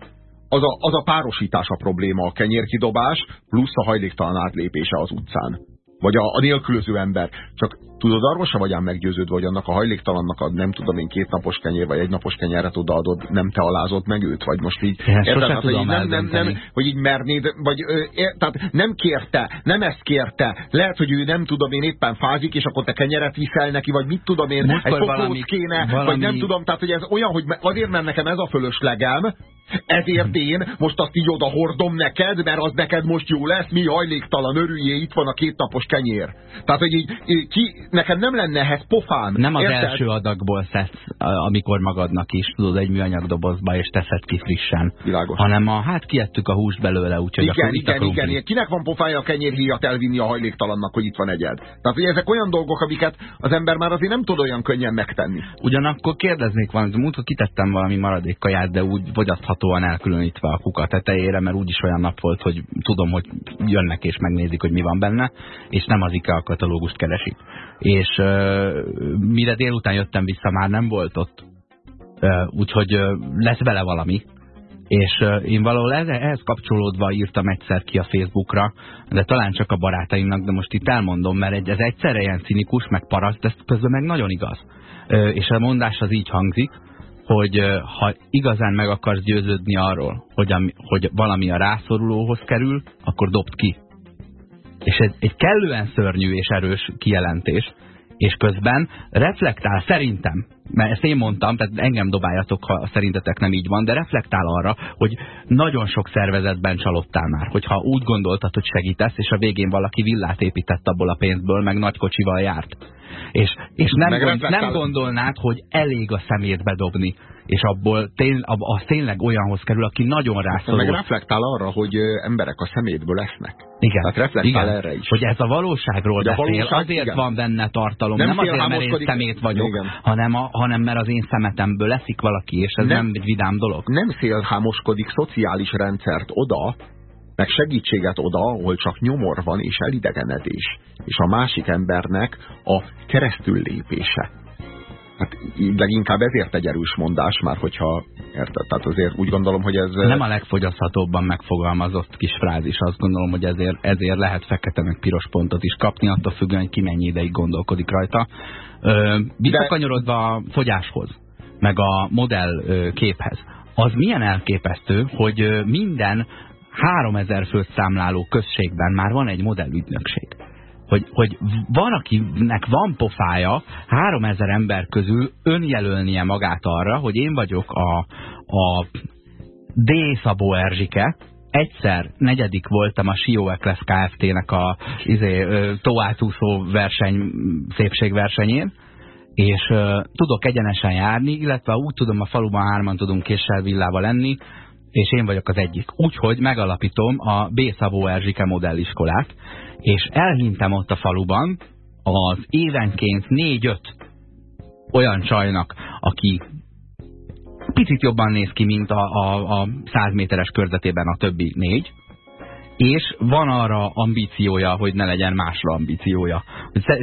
Az a, az a párosítás a probléma, a kenyérkidobás plusz a hajléktalan átlépése az utcán. Vagy a, a nélkülöző ember. Csak tudod, arról sem vagy meggyőződve, hogy annak a hajléktalannak a nem tudom én két napos kenyér, vagy egy napos kenyeret odaadod, nem te alázod meg őt, vagy most így. Érted, hát, hogy így nem, nem, nem, hogy így mernéd, vagy ér, tehát nem kérte, nem ezt kérte. Lehet, hogy ő nem tudom én éppen fázik, és akkor te kenyeret viszel neki, vagy mit tudom én, Múltkor egy valami, kéne, valami... vagy nem tudom, tehát hogy ez olyan, hogy azért, mert nekem ez a fölöslegem, ezért én most azt így oda hordom neked, mert az neked most jó lesz, mi hajléktalan örüljé, itt van a két napos kenyér. Tehát, hogy így, ki, neked nem lenne ehhez pofán. Nem az érted? első adagból szedsz, amikor magadnak is, tudod, egy műanyag dobozba, és teszed ki frissen. Világos. Hanem a, hát kiadtuk a húst belőle, úgyhogy igen, akkor igen, igen, igen. Kinek van pofája a kenyérhíjat elvinni a hajléktalannak, hogy itt van egyed? Tehát, hogy ezek olyan dolgok, amiket az ember már azért nem tud olyan könnyen megtenni. Ugyanakkor kérdeznék valamit, múltkor kitettem valami maradék kaját, de úgy fogyaszthatóan elkülönítve a kuka tetejére, mert úgyis olyan nap volt, hogy tudom, hogy jönnek és megnézik, hogy mi van benne, és nem az IKEA katalógust keresik. És uh, mire délután jöttem vissza, már nem volt ott. Uh, úgyhogy uh, lesz vele valami. És én valahol ehhez, kapcsolódva írtam egyszer ki a Facebookra, de talán csak a barátaimnak, de most itt elmondom, mert ez egyszerre ilyen cinikus, meg paraszt, de közben meg nagyon igaz. És a mondás az így hangzik, hogy ha igazán meg akarsz győződni arról, hogy, a, hogy valami a rászorulóhoz kerül, akkor dobd ki. És ez egy kellően szörnyű és erős kijelentés, és közben reflektál szerintem, mert ezt én mondtam, tehát engem dobáljatok, ha szerintetek nem így van, de reflektál arra, hogy nagyon sok szervezetben csalódtál már, hogyha úgy gondoltad, hogy segítesz, és a végén valaki villát épített abból a pénzből, meg nagy kocsival járt. És, és nem, gond, nem gondolnád, hogy elég a szemét bedobni, és abból tény, az tényleg olyanhoz kerül, aki nagyon rászorul. Meg reflektál arra, hogy emberek a szemétből lesznek. Igen. Tehát reflektál igen. erre is. Hogy ez a valóságról beszél, valóság, azért igen. van benne tartalom. Nem, nem azért, mert én szemét vagyok, hanem, a, hanem mert az én szemetemből leszik valaki, és ez nem, nem egy vidám dolog. Nem szélhámoskodik szociális rendszert oda, meg segítséget oda, ahol csak nyomor van és elidegenedés. És a másik embernek a keresztül lépése. Hát leginkább ezért egy erős mondás már, hogyha érted. Tehát azért úgy gondolom, hogy ez... Nem a legfogyaszthatóbban megfogalmazott kis frázis. Azt gondolom, hogy ezért, ezért lehet fekete meg piros pontot is kapni, attól függően, hogy ki mennyi ideig gondolkodik rajta. Visszakanyarodva a fogyáshoz, meg a modell képhez. Az milyen elképesztő, hogy minden 3000 főt számláló községben már van egy modellügynökség. Hogy, hogy van, akinek van pofája 3000 ember közül önjelölnie magát arra, hogy én vagyok a, a D. Szabó Erzsike, egyszer negyedik voltam a Sió Ekles Kft-nek a izé, tóátúszó verseny, szépségversenyén, és uh, tudok egyenesen járni, illetve úgy tudom, a faluban hárman tudunk késsel villával lenni, és én vagyok az egyik. Úgyhogy megalapítom a B. Szabó Erzsike modelliskolát, és elhintem ott a faluban az évenként négy-öt olyan csajnak, aki picit jobban néz ki, mint a, a, a 100 méteres körzetében a többi négy, és van arra ambíciója, hogy ne legyen másra ambíciója.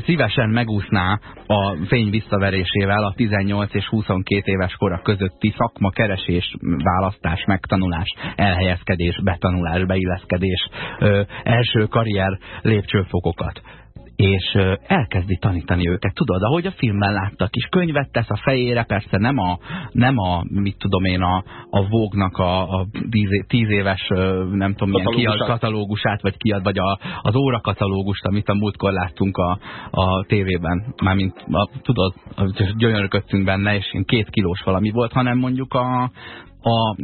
Szívesen megúszná a fény visszaverésével a 18 és 22 éves kora közötti szakma keresés, választás, megtanulás, elhelyezkedés, betanulás, beilleszkedés, ö, első karrier lépcsőfokokat és elkezdi tanítani őket. Tudod, ahogy a filmben láttak is, könyvet tesz a fejére, persze nem a, nem a mit tudom én, a, a Vogue-nak a, a tíz, éves, nem tudom milyen kiad katalógusát, vagy kiad, vagy a, az óra katalógust, amit a múltkor láttunk a, a tévében. Mármint, a, tudod, gyönyörködtünk benne, és két kilós valami volt, hanem mondjuk a, a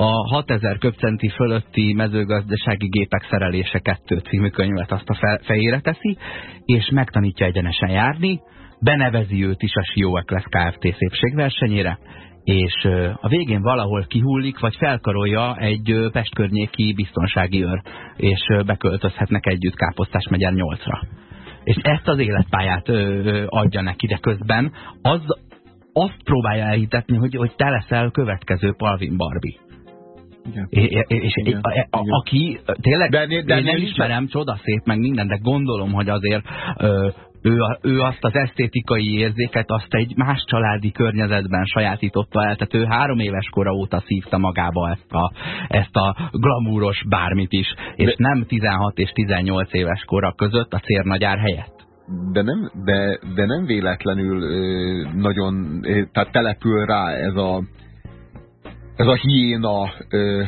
a 6000 köpcenti fölötti mezőgazdasági gépek szerelése 2 című könyvet azt a fejére teszi, és megtanítja egyenesen járni, benevezi őt is a Sió Eklesz Kft. szépségversenyére, és a végén valahol kihullik, vagy felkarolja egy Pest környéki biztonsági őr, és beköltözhetnek együtt Káposztás megyen 8-ra. És ezt az életpályát adja neki, de közben az, azt próbálja elhitetni, hogy, hogy te leszel következő Palvin Barbie. Igen. És, és Igen. A, a, aki tényleg, de, de én nem ismerem, csodaszép meg minden, de gondolom, hogy azért ö, ő, ő azt az esztétikai érzéket azt egy más családi környezetben sajátította el, tehát ő három éves kora óta szívta magába ezt a, ezt a glamúros bármit is, és de, nem 16 és 18 éves kora között a cérnagyár helyett de nem, de, de nem véletlenül ö, nagyon, tehát települ rá ez a ez a hiéna ö,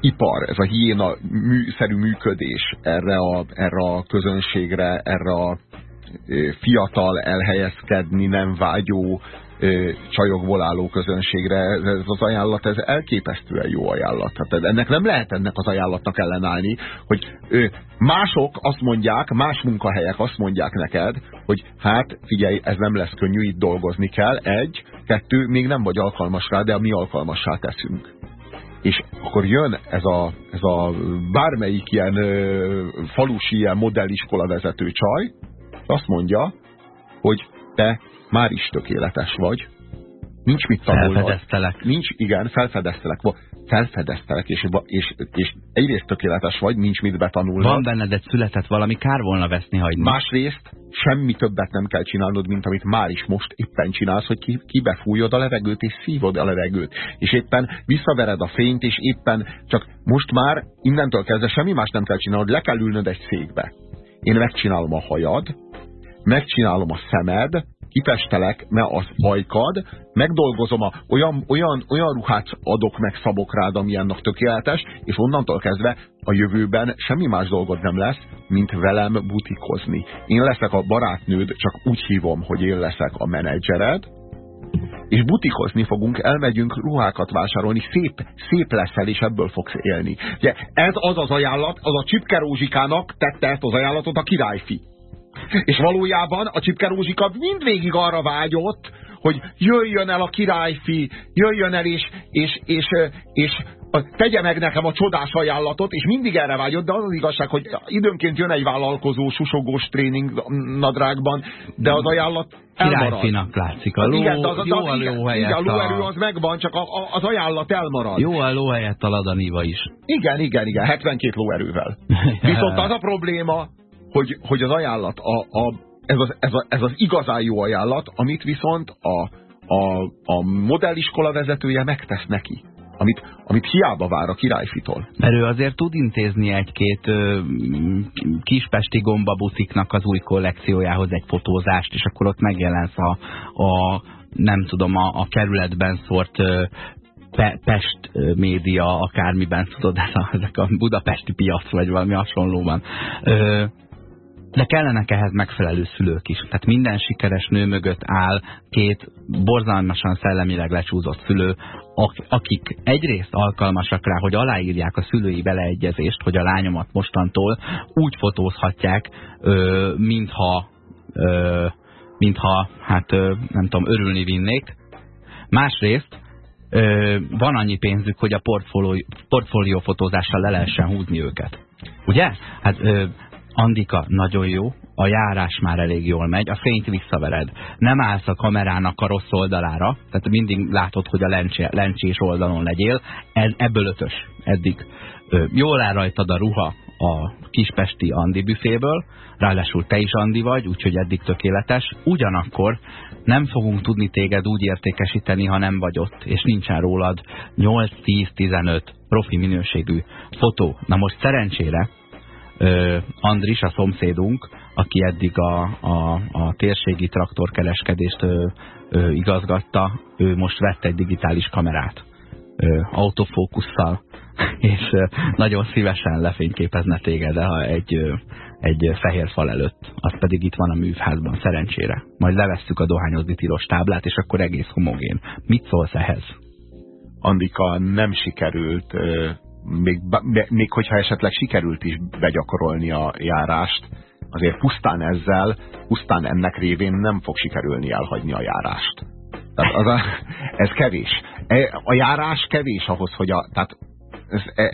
ipar, ez a hiéna műszerű működés erre a, erre a közönségre, erre a fiatal, elhelyezkedni, nem vágyó, csajokból álló közönségre, ez az ajánlat, ez elképesztően jó ajánlat. Tehát ennek nem lehet ennek az ajánlatnak ellenállni, hogy mások azt mondják, más munkahelyek azt mondják neked, hogy hát figyelj, ez nem lesz könnyű, itt dolgozni kell, egy, kettő, még nem vagy alkalmas rá, de mi alkalmassá teszünk. És akkor jön ez a, ez a bármelyik ilyen falusi ilyen modelliskola vezető csaj, azt mondja, hogy te már is tökéletes vagy. Nincs mit tanulnod. Felfedeztelek. Nincs, igen, felfedeztelek. Felfedeztelek, és, és, és egyrészt tökéletes vagy, nincs mit betanulnod. Van benned egy született valami, kár volna veszni hagyni. Másrészt semmi többet nem kell csinálnod, mint amit már is most éppen csinálsz, hogy ki, kibefújod a levegőt, és szívod a levegőt. És éppen visszavered a fényt, és éppen csak most már innentől kezdve semmi más nem kell csinálnod, le kell ülnöd egy székbe. Én megcsinálom a hajad, megcsinálom a szemed, kifestelek, ne az hajkad, megdolgozom, a, olyan, olyan, olyan ruhát adok meg szabok rád, ami annak tökéletes, és onnantól kezdve a jövőben semmi más dolgod nem lesz, mint velem butikozni. Én leszek a barátnőd, csak úgy hívom, hogy én leszek a menedzsered, és butikozni fogunk, elmegyünk ruhákat vásárolni, szép, szép leszel, és ebből fogsz élni. Ugye, ez az az ajánlat, az a Csipke Rózsikának tette ezt az ajánlatot a királyfi. És valójában a Csipke Rózsika mindvégig arra vágyott, hogy jöjjön el a királyfi, jöjjön el és, és, és, és tegye meg nekem a csodás ajánlatot, és mindig erre vágyott, de az az igazság, hogy időnként jön egy vállalkozó, susogós tréning nadrágban, de az ajánlat Királyfinak látszik. A ló, igen, az, az, jó a ló helyett a lóerő az megvan, csak a, a, az ajánlat elmarad. Jó a ló helyett a ladaniva is. Igen, igen, igen, 72 lóerővel. Viszont az a probléma, hogy, hogy az ajánlat, a, a, ez, az, ez, a, ez az igazán jó ajánlat, amit viszont a, a, a modelliskola vezetője megtesz neki. Amit, amit hiába vár a királyfitól. Mert ő azért tud intézni egy-két kispesti gombabusziknak az új kollekciójához egy fotózást, és akkor ott megjelensz a, a nem tudom, a, a kerületben szórt Pe Pest média, akármiben tudod, ezek a budapesti piac, vagy valami hasonlóban. Ö, de kellenek ehhez megfelelő szülők is. Tehát minden sikeres nő mögött áll két borzalmasan szellemileg lecsúzott szülő, akik egyrészt alkalmasak rá, hogy aláírják a szülői beleegyezést, hogy a lányomat mostantól úgy fotózhatják, mintha, mintha hát nem tudom, örülni vinnék. Másrészt van annyi pénzük, hogy a portfólió, portfólió fotózással le lehessen húzni őket. Ugye? Hát Andika nagyon jó, a járás már elég jól megy, a fényt visszavered. Nem állsz a kamerának a rossz oldalára, tehát mindig látod, hogy a lencsé, lencsés oldalon legyél. Ez, ebből ötös eddig. Jól áll rajtad a ruha a kispesti Andi büféből, ráadásul te is Andi vagy, úgyhogy eddig tökéletes. Ugyanakkor nem fogunk tudni téged úgy értékesíteni, ha nem vagy ott, és nincsen rólad 8-10-15 profi minőségű fotó. Na most szerencsére Andris, a szomszédunk, aki eddig a, a, a térségi traktorkereskedést ö, ö, igazgatta, ő most vett egy digitális kamerát ö, autofókusszal, és ö, nagyon szívesen lefényképezne téged ha egy, ö, egy fehér fal előtt. Az pedig itt van a művházban, szerencsére. Majd levesszük a dohányozni tilos táblát, és akkor egész homogén. Mit szólsz ehhez? Andika, nem sikerült még, még hogyha esetleg sikerült is begyakorolni a járást, azért pusztán ezzel, pusztán ennek révén nem fog sikerülni elhagyni a járást. Tehát az a, ez kevés. E, a járás kevés ahhoz, hogy a, tehát ez, e, e,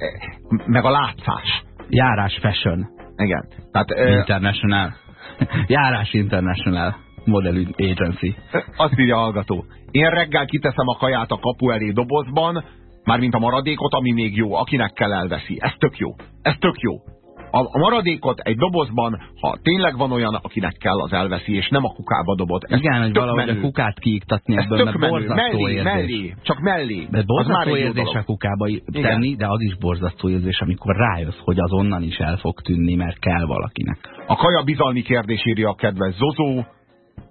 meg a látszás. Járás fashion. Igen. Tehát, International. Járás International Model Agency. Azt írja a hallgató. Én reggel kiteszem a kaját a kapu elé dobozban, Mármint a maradékot, ami még jó, akinek kell elveszi. Ez tök jó. Ez tök jó. A, a maradékot egy dobozban, ha tényleg van olyan, akinek kell, az elveszi, és nem a kukába dobott. Ez Igen, hogy valahogy menő. a kukát kiiktatni ebből, ez tök mert menő. borzasztó mellé, érzés. Mellé, csak mellé. De borzasztó érzés a kukába tenni, Igen. de az is borzasztó érzés, amikor rájössz, hogy az onnan is el fog tűnni, mert kell valakinek. A kaja bizalmi kérdés írja a kedves Zozó.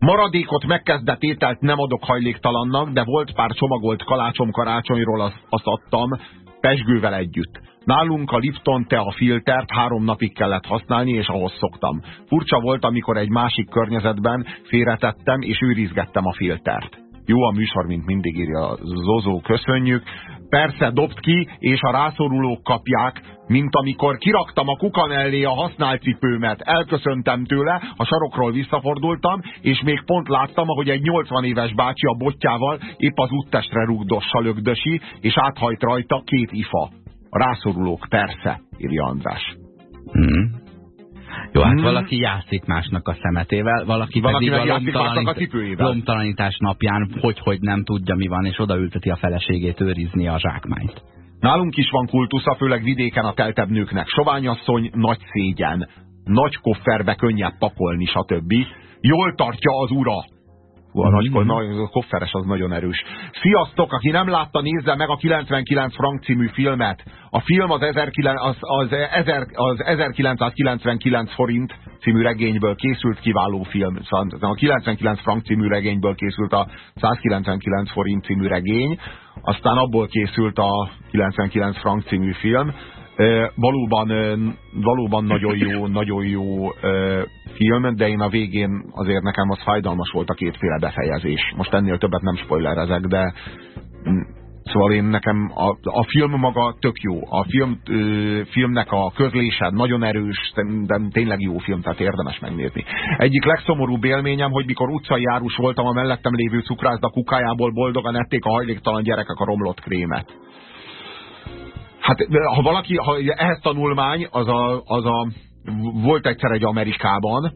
Maradékot megkezdett ételt nem adok hajléktalannak, de volt pár csomagolt kalácsom karácsonyról, azt, azt adtam, pesgővel együtt. Nálunk a Lipton te a filtert három napig kellett használni, és ahhoz szoktam. Furcsa volt, amikor egy másik környezetben félretettem, és őrizgettem a filtert. Jó a műsor, mint mindig írja Zozó, köszönjük. Persze dobt ki, és a rászorulók kapják, mint amikor kiraktam a kukan elé a használt cipőmet, elköszöntem tőle, a sarokról visszafordultam, és még pont láttam, ahogy egy 80 éves bácsi a botjával épp az úttestre rúgdossa lögdösi, és áthajt rajta két ifa. A rászorulók, persze, írja András. Hmm. Jó, hát hmm. valaki játszik másnak a szemetével, valaki, valaki pedig a, lomtalanít, a lomtalanítás napján hogy-hogy nem tudja mi van, és odaülteti a feleségét őrizni a zsákmányt. Nálunk is van kultusza, főleg vidéken a teltebb nőknek. Soványasszony, nagy szégyen, nagy kofferbe könnyebb pakolni, stb. Jól tartja az ura. A nagy, mm -hmm. kofferes az nagyon erős. Sziasztok, aki nem látta, nézze meg a 99 frank című filmet. A film az, 19, az, az, az 1999 forint című regényből készült kiváló film. Szóval a 99 frank című regényből készült a 199 forint című regény, aztán abból készült a 99 frank című film. Valóban, valóban nagyon jó, nagyon jó film, de én a végén azért nekem az fájdalmas volt a kétféle befejezés. Most ennél többet nem spoilerezek, de Szóval én nekem a, a film maga tök jó. A film, ö, filmnek a közlése nagyon erős, de tényleg jó film, tehát érdemes megnézni. Egyik legszomorúbb élményem, hogy mikor utcai járus voltam, a mellettem lévő cukrászda kukájából boldogan ették a hajléktalan gyerekek a romlott krémet. Hát ha valaki, ha ehhez tanulmány, az a, az a volt egyszer egy Amerikában,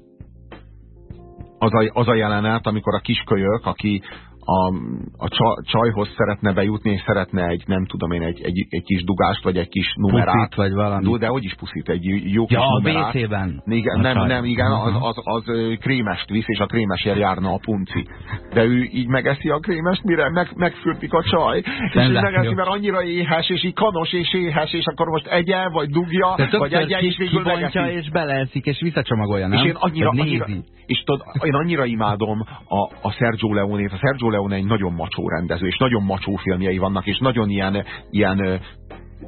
az a, az a jelenet, amikor a kiskölyök, aki a, a csajhoz szeretne bejutni, és szeretne egy, nem tudom én, egy, egy, egy kis dugást, vagy egy kis numerát. Puszit, vagy valami. De hogy is puszít, egy jó kis ja, numerát. a. Igen, nem, nem, igen, az, az, az, az krémest visz, és a krémesért járna a punci. De ő így megeszi a krémest, mire meg, megfürtik a csaj. És így megeszi, mert annyira éhes, és így kanos és éhes, és akkor most egye, vagy dugja, vagy egye, és végül megeszi. és beleeszik, és visszacsomagolja, nem? És én annyira, annyira, és tudod, én annyira imádom a, a Sergio Leone-t. A Sergio Leone egy nagyon macsó rendező, és nagyon macsó filmjei vannak, és nagyon ilyen, ilyen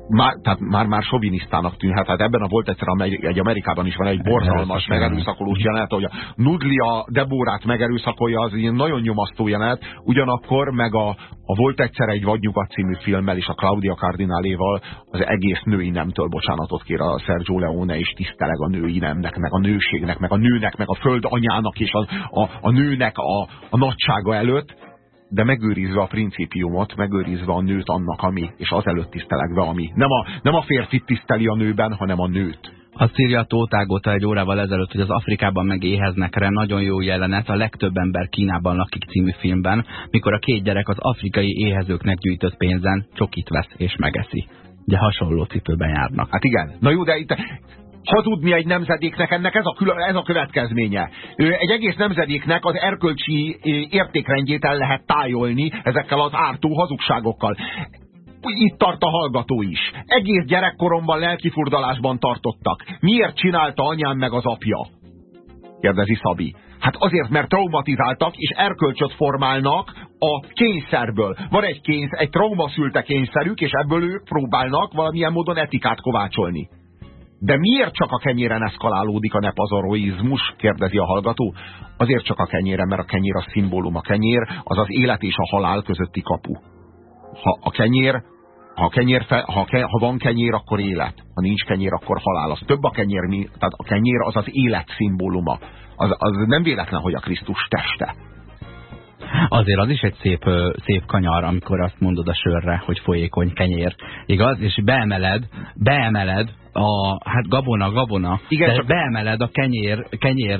már, tehát már-már sovinisztának tűnhet. Hát ebben a volt egyszer egy Amerikában is van egy borzalmas megerőszakolós jelenet, hogy a Nudlia Deborát megerőszakolja, az ilyen nagyon nyomasztó jelenet, ugyanakkor meg a, a volt egyszer egy Vadnyugat című filmmel és a Claudia Cardináléval az egész női nemtől bocsánatot kér a Sergio Leone, és tiszteleg a női nemnek, meg a nőségnek, meg a nőnek, meg a föld anyának és a, a, a nőnek a, a nagysága előtt, de megőrizve a principiumot, megőrizve a nőt annak, ami, és azelőtt tisztelegve, ami. Nem a, nem a férfit tiszteli a nőben, hanem a nőt. Azt írja Tótágota egy órával ezelőtt, hogy az Afrikában megéheznekre nagyon jó jelenet a legtöbb ember Kínában lakik című filmben, mikor a két gyerek az afrikai éhezőknek gyűjtött pénzen csokit vesz és megeszi. Ugye hasonló cipőben járnak. Hát igen. Na jó, de itt hazudni egy nemzedéknek, ennek ez a, ez a következménye. Egy egész nemzedéknek az erkölcsi értékrendjét el lehet tájolni ezekkel az ártó hazugságokkal itt tart a hallgató is. Egész gyerekkoromban lelkifurdalásban tartottak. Miért csinálta anyám meg az apja? Kérdezi Szabi. Hát azért, mert traumatizáltak és erkölcsöt formálnak a kényszerből. Van egy kénysz, egy traumaszülte kényszerük, és ebből ők próbálnak valamilyen módon etikát kovácsolni. De miért csak a kenyéren eszkalálódik a nepazaroizmus? kérdezi a hallgató. Azért csak a kenyéren, mert a kenyér a szimbólum. A kenyér az az élet és a halál közötti kapu. Ha a kenyér, ha, kenyér fe, ha, ke, ha van kenyér, akkor élet. Ha nincs kenyér, akkor halál. Az több a kenyér, tehát a kenyér az az élet szimbóluma. Az, az nem véletlen, hogy a Krisztus teste. Azért az is egy szép, szép kanyar, amikor azt mondod a sörre, hogy folyékony kenyér. Igaz? És beemeled, beemeled a, hát gabona, gabona, Igen, de csak... beemeled a kenyér, kenyér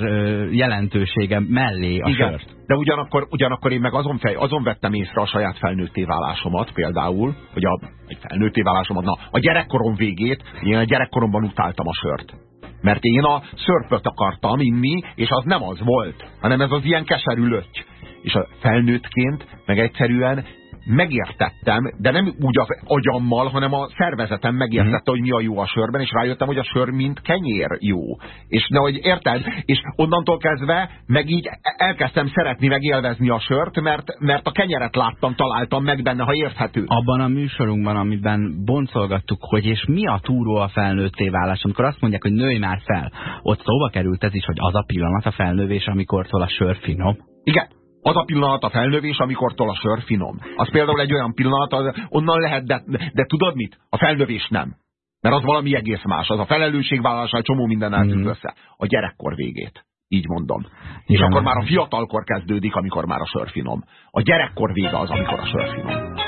jelentősége mellé a Igen. sört. De ugyanakkor, ugyanakkor én meg azon, fej, azon vettem észre a saját felnőtté válásomat például, hogy a felnőtté válásomat, na, a gyerekkorom végét, én a gyerekkoromban utáltam a sört. Mert én a szörpöt akartam inni, és az nem az volt, hanem ez az ilyen keserű löty és a felnőttként meg egyszerűen megértettem, de nem úgy az agyammal, hanem a szervezetem megértette, mm. hogy mi a jó a sörben, és rájöttem, hogy a sör mint kenyér jó. És nehogy érted? És onnantól kezdve meg így elkezdtem szeretni, meg élvezni a sört, mert, mert a kenyeret láttam, találtam meg benne, ha érthető. Abban a műsorunkban, amiben boncolgattuk, hogy és mi a túró a felnőtté válás, amikor azt mondják, hogy nőj már fel, ott szóba került ez is, hogy az a pillanat a felnővés, amikor a sör finom. Igen, az a pillanat a felnövés, amikor a sör finom. Az például egy olyan pillanat, az, onnan lehet, de, de tudod mit? A felnövés nem. Mert az valami egész más. Az a felelősségvállalásnál csomó minden eltűnt mm. össze. A gyerekkor végét. Így mondom. Igen. És akkor már a fiatalkor kezdődik, amikor már a sör finom. A gyerekkor vége az, amikor a sör finom.